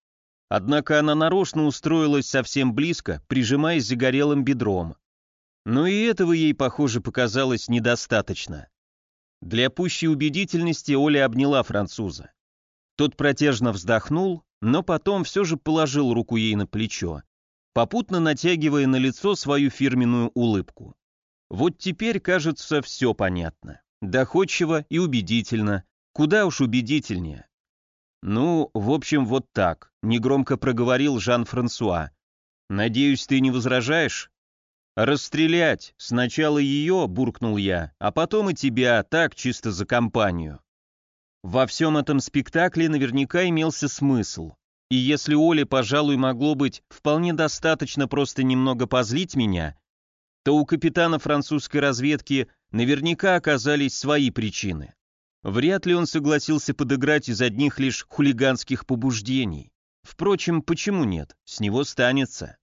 Однако она нарочно устроилась совсем близко, прижимаясь загорелым бедром. Но и этого ей, похоже, показалось недостаточно. Для пущей убедительности Оля обняла француза. Тот протяжно вздохнул, но потом все же положил руку ей на плечо, попутно натягивая на лицо свою фирменную улыбку. Вот теперь, кажется, все понятно. Доходчиво и убедительно. Куда уж убедительнее. «Ну, в общем, вот так», — негромко проговорил Жан-Франсуа. «Надеюсь, ты не возражаешь?» «Расстрелять! Сначала ее», — буркнул я, «а потом и тебя, так, чисто за компанию». Во всем этом спектакле наверняка имелся смысл. И если Оле, пожалуй, могло быть вполне достаточно просто немного позлить меня, то у капитана французской разведки наверняка оказались свои причины. Вряд ли он согласился подыграть из одних лишь хулиганских побуждений. Впрочем, почему нет? С него станется.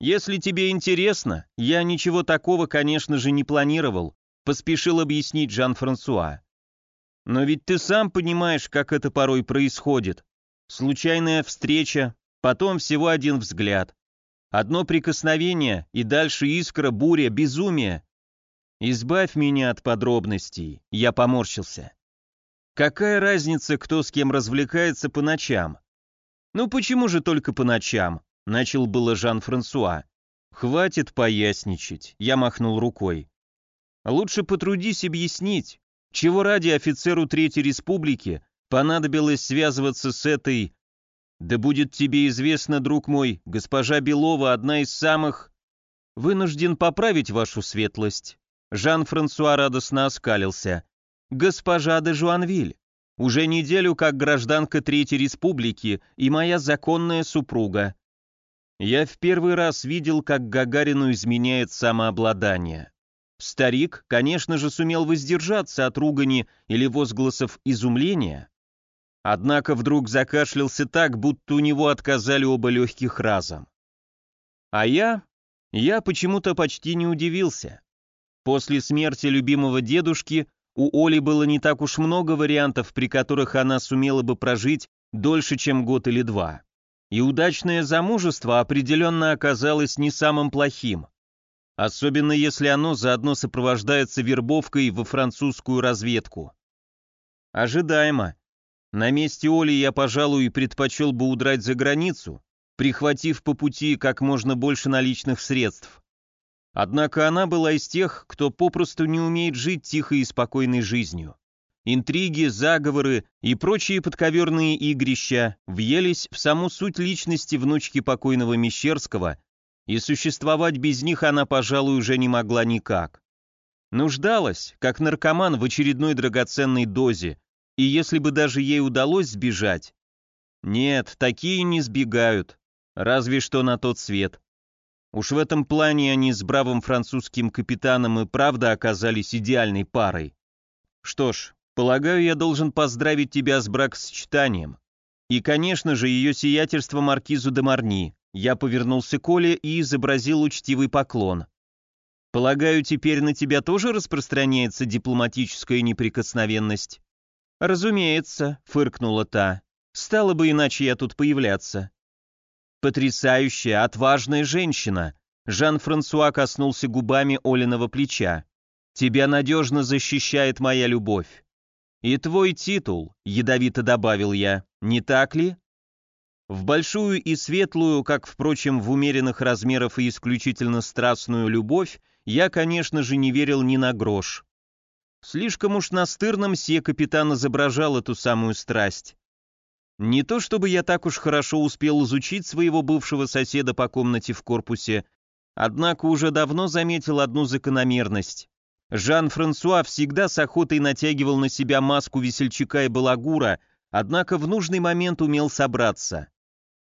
Если тебе интересно, я ничего такого, конечно же, не планировал, поспешил объяснить Жан-Франсуа. Но ведь ты сам понимаешь, как это порой происходит. Случайная встреча, потом всего один взгляд. Одно прикосновение, и дальше искра, буря, безумие. Избавь меня от подробностей, я поморщился. Какая разница, кто с кем развлекается по ночам? Ну почему же только по ночам? Начал было Жан-Франсуа. Хватит поясничать, я махнул рукой. Лучше потрудись объяснить, чего ради офицеру Третьей Республики понадобилось связываться с этой... Да будет тебе известно, друг мой, госпожа Белова одна из самых... Вынужден поправить вашу светлость. Жан-Франсуа радостно оскалился. Госпожа де Жуанвиль, уже неделю как гражданка Третьей Республики и моя законная супруга. Я в первый раз видел, как Гагарину изменяет самообладание. Старик, конечно же, сумел воздержаться от ругани или возгласов изумления, однако вдруг закашлялся так, будто у него отказали оба легких разом. А я? Я почему-то почти не удивился. После смерти любимого дедушки у Оли было не так уж много вариантов, при которых она сумела бы прожить дольше, чем год или два. И удачное замужество определенно оказалось не самым плохим. Особенно если оно заодно сопровождается вербовкой во французскую разведку. Ожидаемо. На месте Оли я, пожалуй, предпочел бы удрать за границу, прихватив по пути как можно больше наличных средств. Однако она была из тех, кто попросту не умеет жить тихой и спокойной жизнью. Интриги, заговоры и прочие подковерные игрища въелись в саму суть личности внучки покойного Мещерского, и существовать без них она, пожалуй, уже не могла никак. Нуждалась, как наркоман в очередной драгоценной дозе, и если бы даже ей удалось сбежать... Нет, такие не сбегают, разве что на тот свет. Уж в этом плане они с бравым французским капитаном и правда оказались идеальной парой. Что ж, полагаю, я должен поздравить тебя с бракосочетанием. И, конечно же, ее сиятельство маркизу де Марни. Я повернулся к Оле и изобразил учтивый поклон. Полагаю, теперь на тебя тоже распространяется дипломатическая неприкосновенность? «Разумеется», — фыркнула та. «Стало бы иначе я тут появляться». «Потрясающая, отважная женщина!» Жан-Франсуа коснулся губами Олиного плеча. «Тебя надежно защищает моя любовь». «И твой титул», — ядовито добавил я, — «не так ли?» В большую и светлую, как, впрочем, в умеренных размерах и исключительно страстную любовь, я, конечно же, не верил ни на грош. Слишком уж настырным сие капитан изображал эту самую страсть. Не то чтобы я так уж хорошо успел изучить своего бывшего соседа по комнате в корпусе, однако уже давно заметил одну закономерность. Жан-Франсуа всегда с охотой натягивал на себя маску весельчака и балагура, однако в нужный момент умел собраться.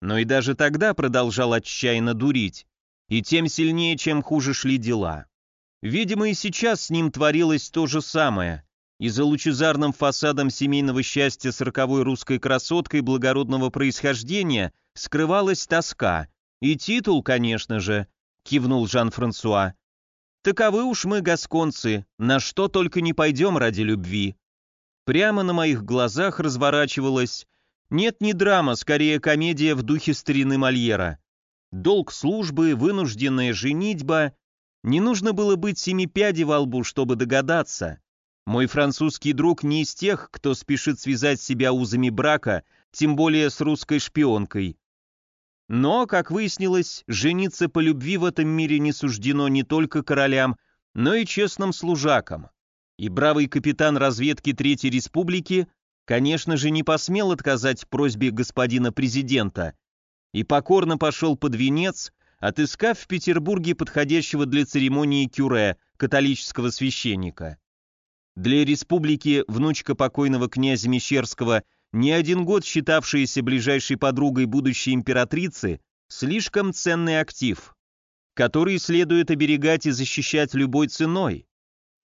Но и даже тогда продолжал отчаянно дурить, и тем сильнее, чем хуже шли дела. Видимо, и сейчас с ним творилось то же самое, и за лучезарным фасадом семейного счастья с роковой русской красоткой благородного происхождения скрывалась тоска, и титул, конечно же, кивнул Жан-Франсуа. Таковы уж мы, гасконцы, на что только не пойдем ради любви. Прямо на моих глазах разворачивалась, нет, не драма, скорее комедия в духе старины Мольера. Долг службы, вынужденная женитьба, не нужно было быть семи пядей во лбу, чтобы догадаться. Мой французский друг не из тех, кто спешит связать себя узами брака, тем более с русской шпионкой. Но, как выяснилось, жениться по любви в этом мире не суждено не только королям, но и честным служакам. И бравый капитан разведки Третьей Республики, конечно же, не посмел отказать просьбе господина президента и покорно пошел под венец, отыскав в Петербурге подходящего для церемонии кюре, католического священника. Для республики внучка покойного князя Мещерского, не один год считавшаяся ближайшей подругой будущей императрицы, слишком ценный актив, который следует оберегать и защищать любой ценой.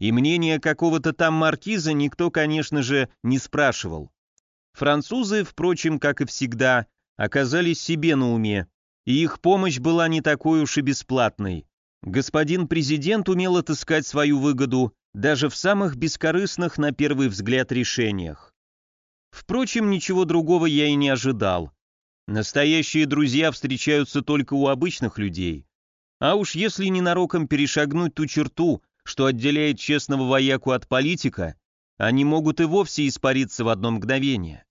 И мнение какого-то там маркиза никто, конечно же, не спрашивал. Французы, впрочем, как и всегда, оказались себе на уме, и их помощь была не такой уж и бесплатной. Господин президент умел отыскать свою выгоду даже в самых бескорыстных на первый взгляд решениях. Впрочем, ничего другого я и не ожидал. Настоящие друзья встречаются только у обычных людей. А уж если ненароком перешагнуть ту черту, что отделяет честного вояку от политика, они могут и вовсе испариться в одно мгновение.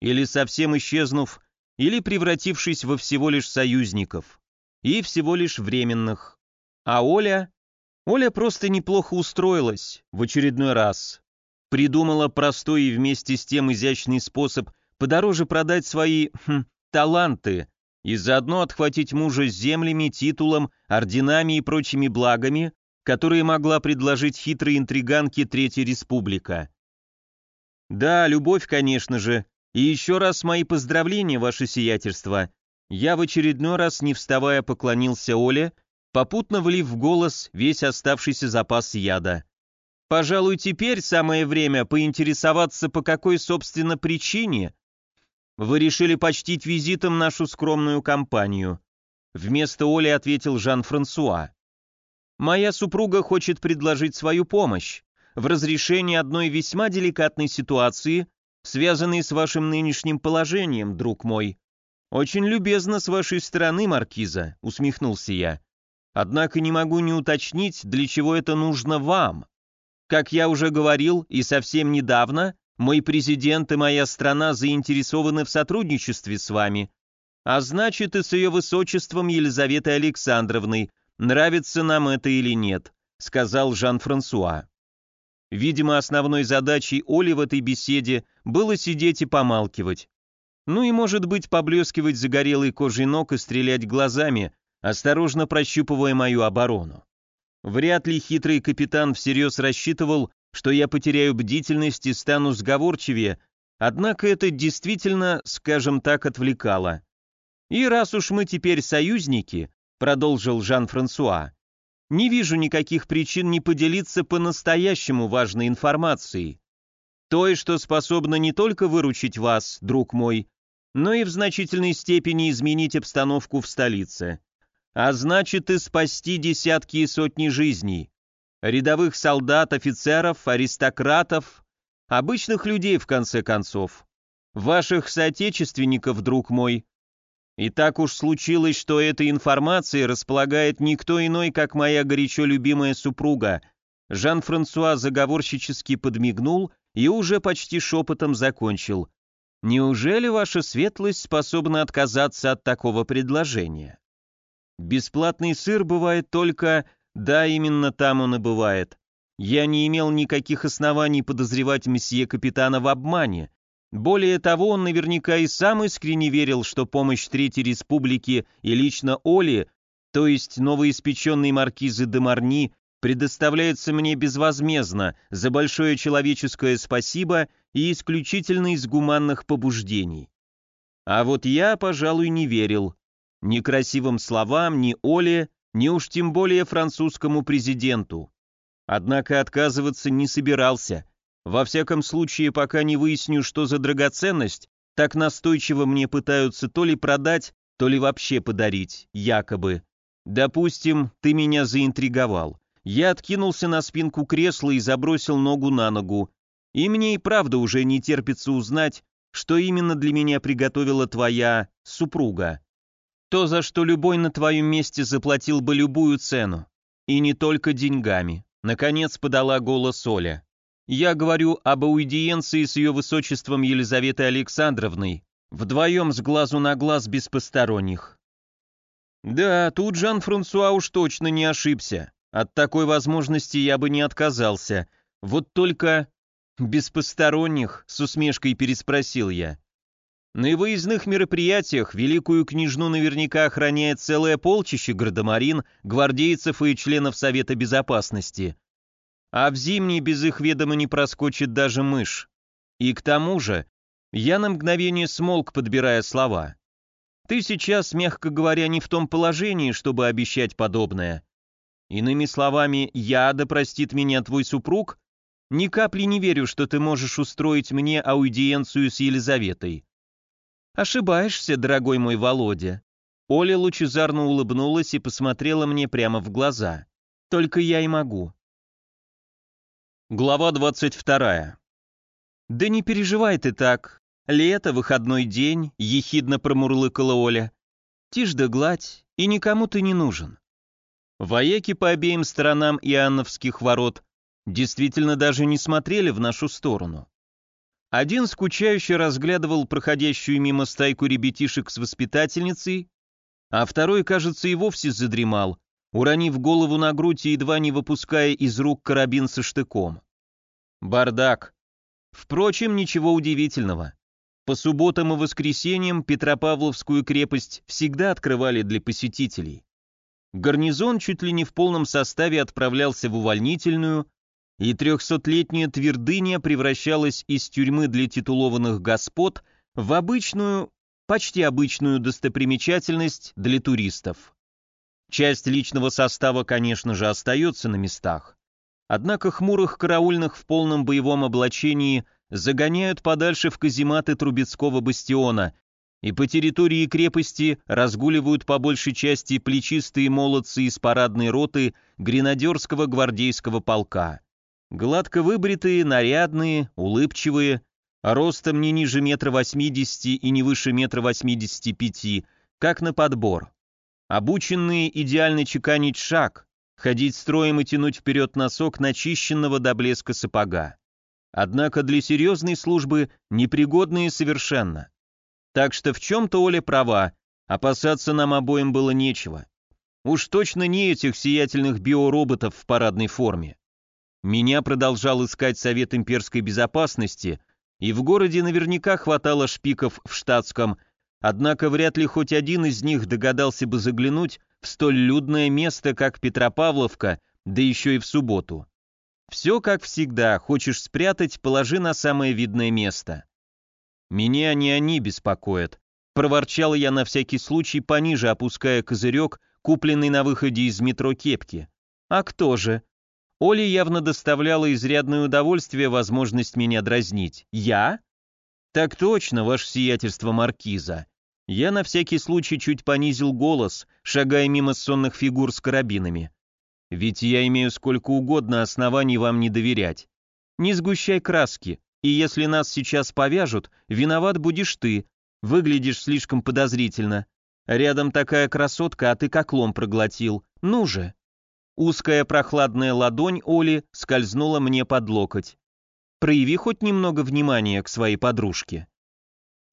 Или совсем исчезнув, или превратившись во всего лишь союзников, и всего лишь временных. А Оля? Оля просто неплохо устроилась в очередной раз. Придумала простой и вместе с тем изящный способ подороже продать свои хм, таланты и заодно отхватить мужа с землями, титулом, орденами и прочими благами, которые могла предложить хитрой интриганке Третья Республика. Да, любовь, конечно же, и еще раз мои поздравления, ваше сиятельство. Я в очередной раз, не вставая, поклонился Оле, попутно влив в голос весь оставшийся запас яда. Пожалуй, теперь самое время поинтересоваться, по какой, собственно, причине вы решили почтить визитом нашу скромную компанию. Вместо Оли ответил Жан-Франсуа. Моя супруга хочет предложить свою помощь в разрешении одной весьма деликатной ситуации, связанный с вашим нынешним положением, друг мой. Очень любезно с вашей стороны, маркиза, усмехнулся я. Однако не могу не уточнить, для чего это нужно вам. Как я уже говорил, и совсем недавно, мой президент и моя страна заинтересованы в сотрудничестве с вами. А значит, и с ее высочеством Елизаветой Александровной, нравится нам это или нет, сказал Жан-Франсуа. Видимо, основной задачей Оли в этой беседе было сидеть и помалкивать. Ну и, может быть, поблескивать загорелой кожей ног и стрелять глазами, осторожно прощупывая мою оборону. Вряд ли хитрый капитан всерьез рассчитывал, что я потеряю бдительность и стану сговорчивее, однако это действительно, скажем так, отвлекало. «И раз уж мы теперь союзники», — продолжил Жан-Франсуа, «не вижу никаких причин не поделиться по-настоящему важной информацией. Той, что способна не только выручить вас, друг мой, но и в значительной степени изменить обстановку в столице а значит и спасти десятки и сотни жизней. Рядовых солдат, офицеров, аристократов, обычных людей, в конце концов. Ваших соотечественников, друг мой. И так уж случилось, что этой информацией располагает никто иной, как моя горячо любимая супруга. Жан-Франсуа заговорщически подмигнул и уже почти шепотом закончил. Неужели ваша светлость способна отказаться от такого предложения? Бесплатный сыр бывает только... Да, именно там он и бывает. Я не имел никаких оснований подозревать месье капитана в обмане. Более того, он наверняка и сам искренне верил, что помощь Третьей Республики и лично Оли, то есть новоиспеченной маркизы де Марни, предоставляется мне безвозмездно за большое человеческое спасибо и исключительно из гуманных побуждений. А вот я, пожалуй, не верил. Ни красивым словам, ни Оле, ни уж тем более французскому президенту. Однако отказываться не собирался. Во всяком случае, пока не выясню, что за драгоценность, так настойчиво мне пытаются то ли продать, то ли вообще подарить, якобы. Допустим, ты меня заинтриговал. Я откинулся на спинку кресла и забросил ногу на ногу. И мне и правда уже не терпится узнать, что именно для меня приготовила твоя супруга. То, за что любой на твоем месте заплатил бы любую цену. И не только деньгами. Наконец подала голос Оля. Я говорю об аудиенции с ее высочеством Елизаветой Александровной, вдвоем с глазу на глаз без посторонних. Да, тут Жан-Франсуа уж точно не ошибся. От такой возможности я бы не отказался. Вот только... Без посторонних, с усмешкой переспросил я. На выездных мероприятиях великую княжну наверняка охраняет целое полчище гардемарин, гвардейцев и членов Совета Безопасности. А в зимний без их ведома не проскочит даже мышь. И к тому же, я на мгновение смолк, подбирая слова. Ты сейчас, мягко говоря, не в том положении, чтобы обещать подобное. Иными словами, я, да простит меня твой супруг, ни капли не верю, что ты можешь устроить мне аудиенцию с Елизаветой. «Ошибаешься, дорогой мой Володя». Оля лучезарно улыбнулась и посмотрела мне прямо в глаза. «Только я и могу». Глава 22. «Да не переживай ты так. Лето, выходной день», — ехидно промурлыкала Оля. «Тишь да гладь, и никому ты не нужен». Вояки по обеим сторонам Иоанновских ворот действительно даже не смотрели в нашу сторону. Один скучающе разглядывал проходящую мимо стайку ребятишек с воспитательницей, а второй, кажется, и вовсе задремал, уронив голову на грудь и едва не выпуская из рук карабин со штыком. Бардак. Впрочем, ничего удивительного. По субботам и воскресеньям Петропавловскую крепость всегда открывали для посетителей. Гарнизон чуть ли не в полном составе отправлялся в увольнительную, и трехсотлетняя твердыня превращалась из тюрьмы для титулованных господ в обычную, почти обычную достопримечательность для туристов. Часть личного состава, конечно же, остается на местах. Однако хмурых караульных в полном боевом облачении загоняют подальше в казематы Трубецкого бастиона, и по территории крепости разгуливают по большей части плечистые молодцы из парадной роты гренадерского гвардейского полка. Гладко выбритые, нарядные, улыбчивые, ростом не ниже метра восьмидесяти и не выше метра восьмидесяти пяти, как на подбор. Обученные идеально чеканить шаг, ходить строем и тянуть вперед носок начищенного до блеска сапога. Однако для серьезной службы непригодные совершенно. Так что в чем-то Оля права, опасаться нам обоим было нечего. Уж точно не этих сиятельных биороботов в парадной форме. Меня продолжал искать Совет имперской безопасности, и в городе наверняка хватало шпиков в штатском, однако вряд ли хоть один из них догадался бы заглянуть в столь людное место, как Петропавловка, да еще и в субботу. Все как всегда, хочешь спрятать, положи на самое видное место. Меня не они беспокоят. Проворчал я на всякий случай пониже, опуская козырек, купленный на выходе из метро кепки. А кто же? Оле явно доставляла изрядное удовольствие возможность меня дразнить. Я? Так точно, ваше сиятельство маркиза. Я на всякий случай чуть понизил голос, шагая мимо сонных фигур с карабинами. Ведь я имею сколько угодно оснований вам не доверять. Не сгущай краски, и если нас сейчас повяжут, виноват будешь ты. Выглядишь слишком подозрительно. Рядом такая красотка, а ты как лом проглотил. Ну же. Узкая прохладная ладонь Оли скользнула мне под локоть. Прояви хоть немного внимания к своей подружке.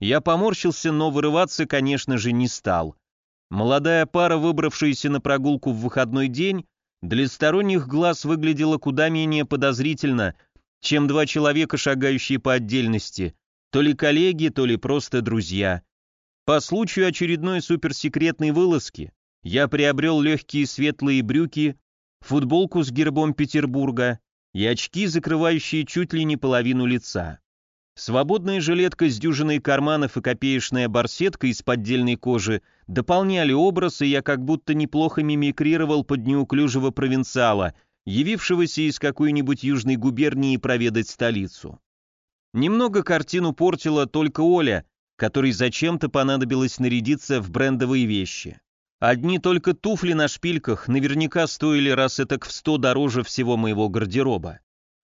Я поморщился, но вырываться, конечно же, не стал. Молодая пара, выбравшаяся на прогулку в выходной день, для сторонних глаз выглядела куда менее подозрительно, чем два человека, шагающие по отдельности, то ли коллеги, то ли просто друзья. По случаю очередной суперсекретной вылазки я приобрел легкие светлые брюки, футболку с гербом Петербурга и очки, закрывающие чуть ли не половину лица. Свободная жилетка с дюжиной карманов и копеечная барсетка из поддельной кожи дополняли образ, и я как будто неплохо мимикрировал под неуклюжего провинциала, явившегося из какой-нибудь южной губернии проведать столицу. Немного картину портила только Оля, которой зачем-то понадобилось нарядиться в брендовые вещи. Одни только туфли на шпильках наверняка стоили раз этак в сто дороже всего моего гардероба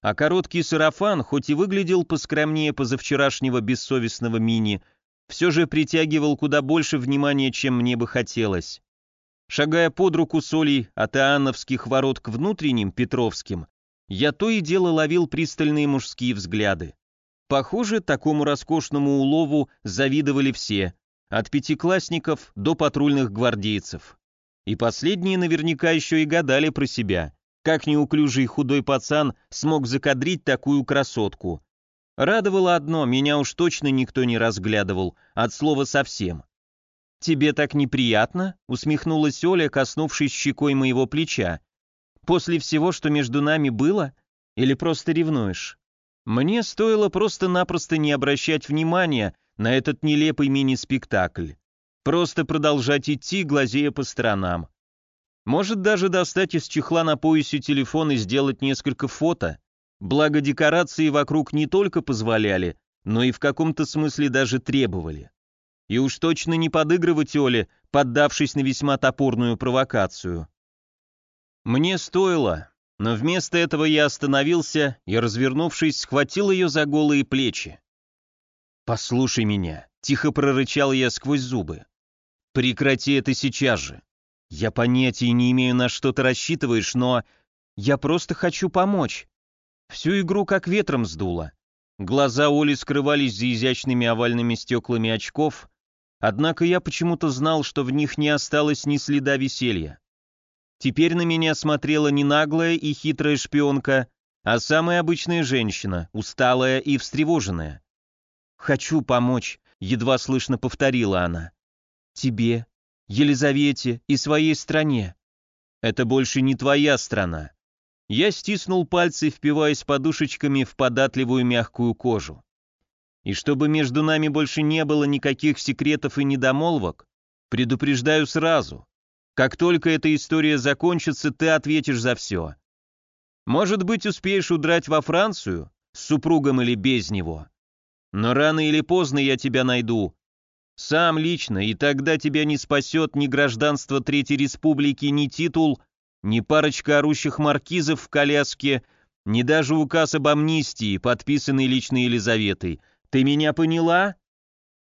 а короткий сарафан, хоть и выглядел поскромнее позавчерашнего бессовестного мини, все же притягивал куда больше внимания, чем мне бы хотелось. Шагая под руку с Олей от Иоанновских ворот к внутренним, Петровским, я то и дело ловил пристальные мужские взгляды. Похоже, такому роскошному улову завидовали все, от пятиклассников до патрульных гвардейцев. И последние наверняка еще и гадали про себя, как неуклюжий худой пацан смог закадрить такую красотку? Радовало одно, меня уж точно никто не разглядывал, от слова совсем. «Тебе так неприятно?» — усмехнулась Оля, коснувшись щекой моего плеча. «После всего, что между нами было? Или просто ревнуешь?» Мне стоило просто-напросто не обращать внимания на этот нелепый мини-спектакль. Просто продолжать идти, глазея по сторонам. Может даже достать из чехла на поясе телефон и сделать несколько фото. Благо декорации вокруг не только позволяли, но и в каком-то смысле даже требовали. И уж точно не подыгрывать Оле, поддавшись на весьма топорную провокацию. Мне стоило, но вместо этого я остановился и, развернувшись, схватил ее за голые плечи. «Послушай меня», — тихо прорычал я сквозь зубы. «Прекрати это сейчас же. Я понятия не имею, на что ты рассчитываешь, но... Я просто хочу помочь. Всю игру как ветром сдуло. Глаза Оли скрывались за изящными овальными стеклами очков, однако я почему-то знал, что в них не осталось ни следа веселья. Теперь на меня смотрела не наглая и хитрая шпионка, а самая обычная женщина, усталая и встревоженная. «Хочу помочь», — едва слышно повторила она. «Тебе, Елизавете и своей стране. Это больше не твоя страна. Я стиснул пальцы, впиваясь подушечками в податливую мягкую кожу. И чтобы между нами больше не было никаких секретов и недомолвок, предупреждаю сразу. Как только эта история закончится, ты ответишь за все. Может быть, успеешь удрать во Францию, с супругом или без него. Но рано или поздно я тебя найду, сам лично, и тогда тебя не спасет ни гражданство Третьей Республики, ни титул, ни парочка орущих маркизов в коляске, ни даже указ об амнистии, подписанный лично Елизаветой. Ты меня поняла?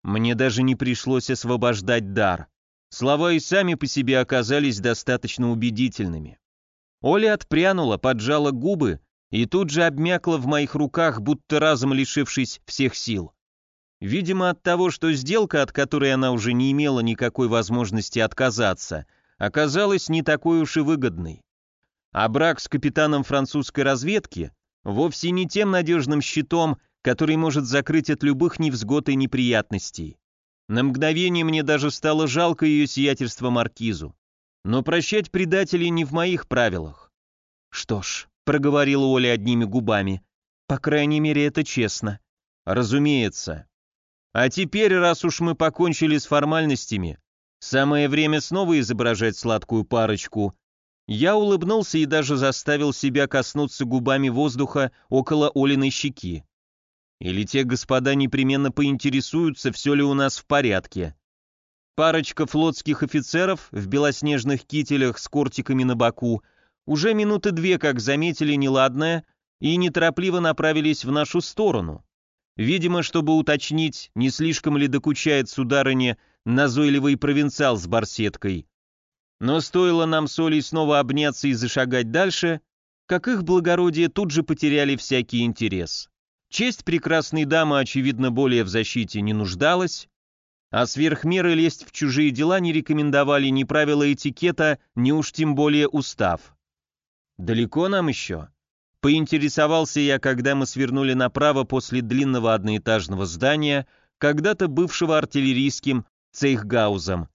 Мне даже не пришлось освобождать дар. Слова и сами по себе оказались достаточно убедительными. Оля отпрянула, поджала губы и тут же обмякла в моих руках, будто разом лишившись всех сил. Видимо, от того, что сделка, от которой она уже не имела никакой возможности отказаться, оказалась не такой уж и выгодной. А брак с капитаном французской разведки вовсе не тем надежным щитом, который может закрыть от любых невзгод и неприятностей. На мгновение мне даже стало жалко ее сиятельство Маркизу. Но прощать предателей не в моих правилах. «Что ж», — проговорила Оля одними губами, — «по крайней мере, это честно». «Разумеется. А теперь, раз уж мы покончили с формальностями, самое время снова изображать сладкую парочку». Я улыбнулся и даже заставил себя коснуться губами воздуха около Олиной щеки. Или те господа непременно поинтересуются, все ли у нас в порядке. Парочка флотских офицеров в белоснежных кителях с кортиками на боку уже минуты две как заметили неладное и неторопливо направились в нашу сторону. Видимо, чтобы уточнить, не слишком ли докучает сударыне назойливый провинциал с барсеткой. Но стоило нам с Олей снова обняться и зашагать дальше, как их благородие тут же потеряли всякий интерес. Честь прекрасной дамы, очевидно, более в защите не нуждалась, а сверх меры лезть в чужие дела не рекомендовали ни правила этикета, ни уж тем более устав. «Далеко нам еще?» Поинтересовался я, когда мы свернули направо после длинного одноэтажного здания, когда-то бывшего артиллерийским цейхгаузом.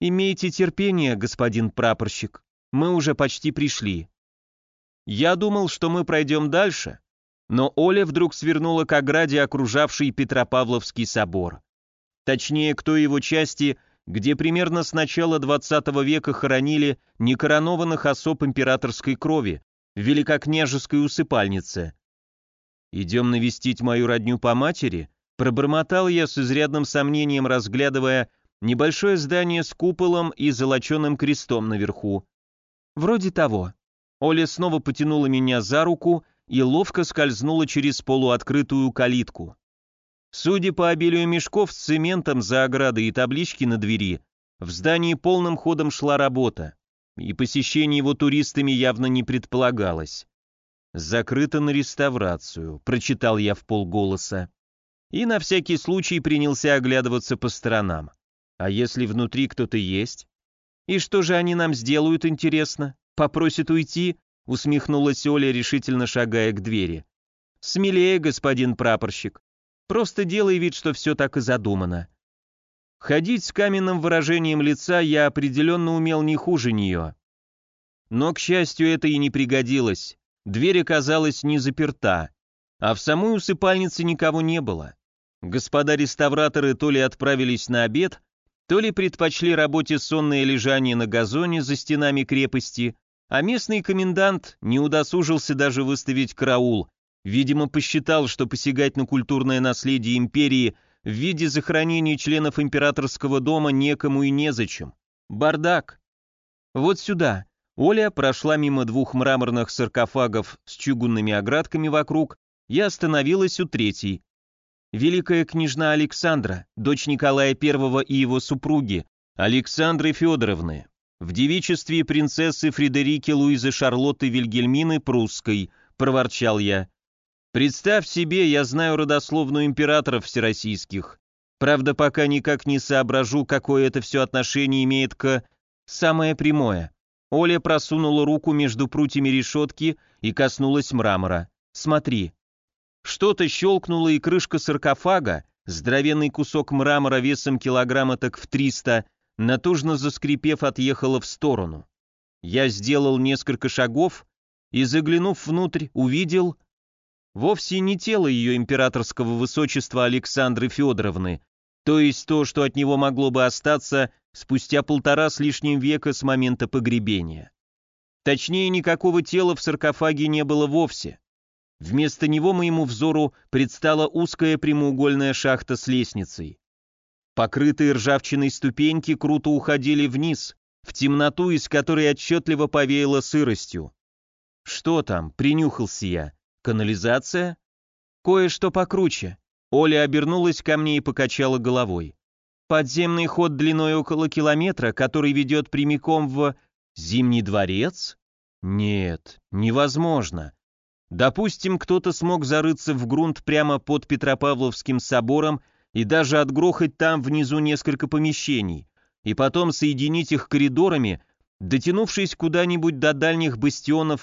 «Имейте терпение, господин прапорщик, мы уже почти пришли». Я думал, что мы пройдем дальше, но Оля вдруг свернула к ограде, окружавшей Петропавловский собор. Точнее, к той его части, где примерно с начала 20 века хоронили некоронованных особ императорской крови, великокняжеской усыпальнице. «Идем навестить мою родню по матери?» Пробормотал я с изрядным сомнением, разглядывая небольшое здание с куполом и золоченым крестом наверху. «Вроде того». Оля снова потянула меня за руку и ловко скользнула через полуоткрытую калитку. Судя по обилию мешков с цементом за оградой и таблички на двери, в здании полным ходом шла работа, и посещение его туристами явно не предполагалось. «Закрыто на реставрацию», — прочитал я в полголоса. И на всякий случай принялся оглядываться по сторонам. А если внутри кто-то есть? И что же они нам сделают, интересно? Попросят уйти? усмехнулась Оля, решительно шагая к двери. «Смелее, господин прапорщик. Просто делай вид, что все так и задумано». Ходить с каменным выражением лица я определенно умел не хуже нее. Но, к счастью, это и не пригодилось. Дверь оказалась не заперта, а в самой усыпальнице никого не было. Господа реставраторы то ли отправились на обед, то ли предпочли работе сонное лежание на газоне за стенами крепости, а местный комендант не удосужился даже выставить караул, видимо, посчитал, что посягать на культурное наследие империи в виде захоронения членов императорского дома некому и незачем. Бардак. Вот сюда. Оля прошла мимо двух мраморных саркофагов с чугунными оградками вокруг и остановилась у третьей. Великая княжна Александра, дочь Николая I и его супруги, Александры Федоровны, в девичестве принцессы Фредерики Луизы Шарлотты Вильгельмины Прусской, проворчал я. Представь себе, я знаю родословную императоров всероссийских. Правда, пока никак не соображу, какое это все отношение имеет к... Самое прямое. Оля просунула руку между прутьями решетки и коснулась мрамора. Смотри. Что-то щелкнуло, и крышка саркофага, здоровенный кусок мрамора весом килограмма так в 300, натужно заскрипев, отъехала в сторону. Я сделал несколько шагов и, заглянув внутрь, увидел вовсе не тело ее императорского высочества Александры Федоровны, то есть то, что от него могло бы остаться спустя полтора с лишним века с момента погребения. Точнее, никакого тела в саркофаге не было вовсе. Вместо него моему взору предстала узкая прямоугольная шахта с лестницей. Покрытые ржавчиной ступеньки круто уходили вниз, в темноту, из которой отчетливо повеяло сыростью. «Что там?» — принюхался я. «Канализация?» «Кое-что покруче». Оля обернулась ко мне и покачала головой. Подземный ход длиной около километра, который ведет прямиком в... Зимний дворец? Нет, невозможно. Допустим, кто-то смог зарыться в грунт прямо под Петропавловским собором и даже отгрохать там внизу несколько помещений, и потом соединить их коридорами, дотянувшись куда-нибудь до дальних бастионов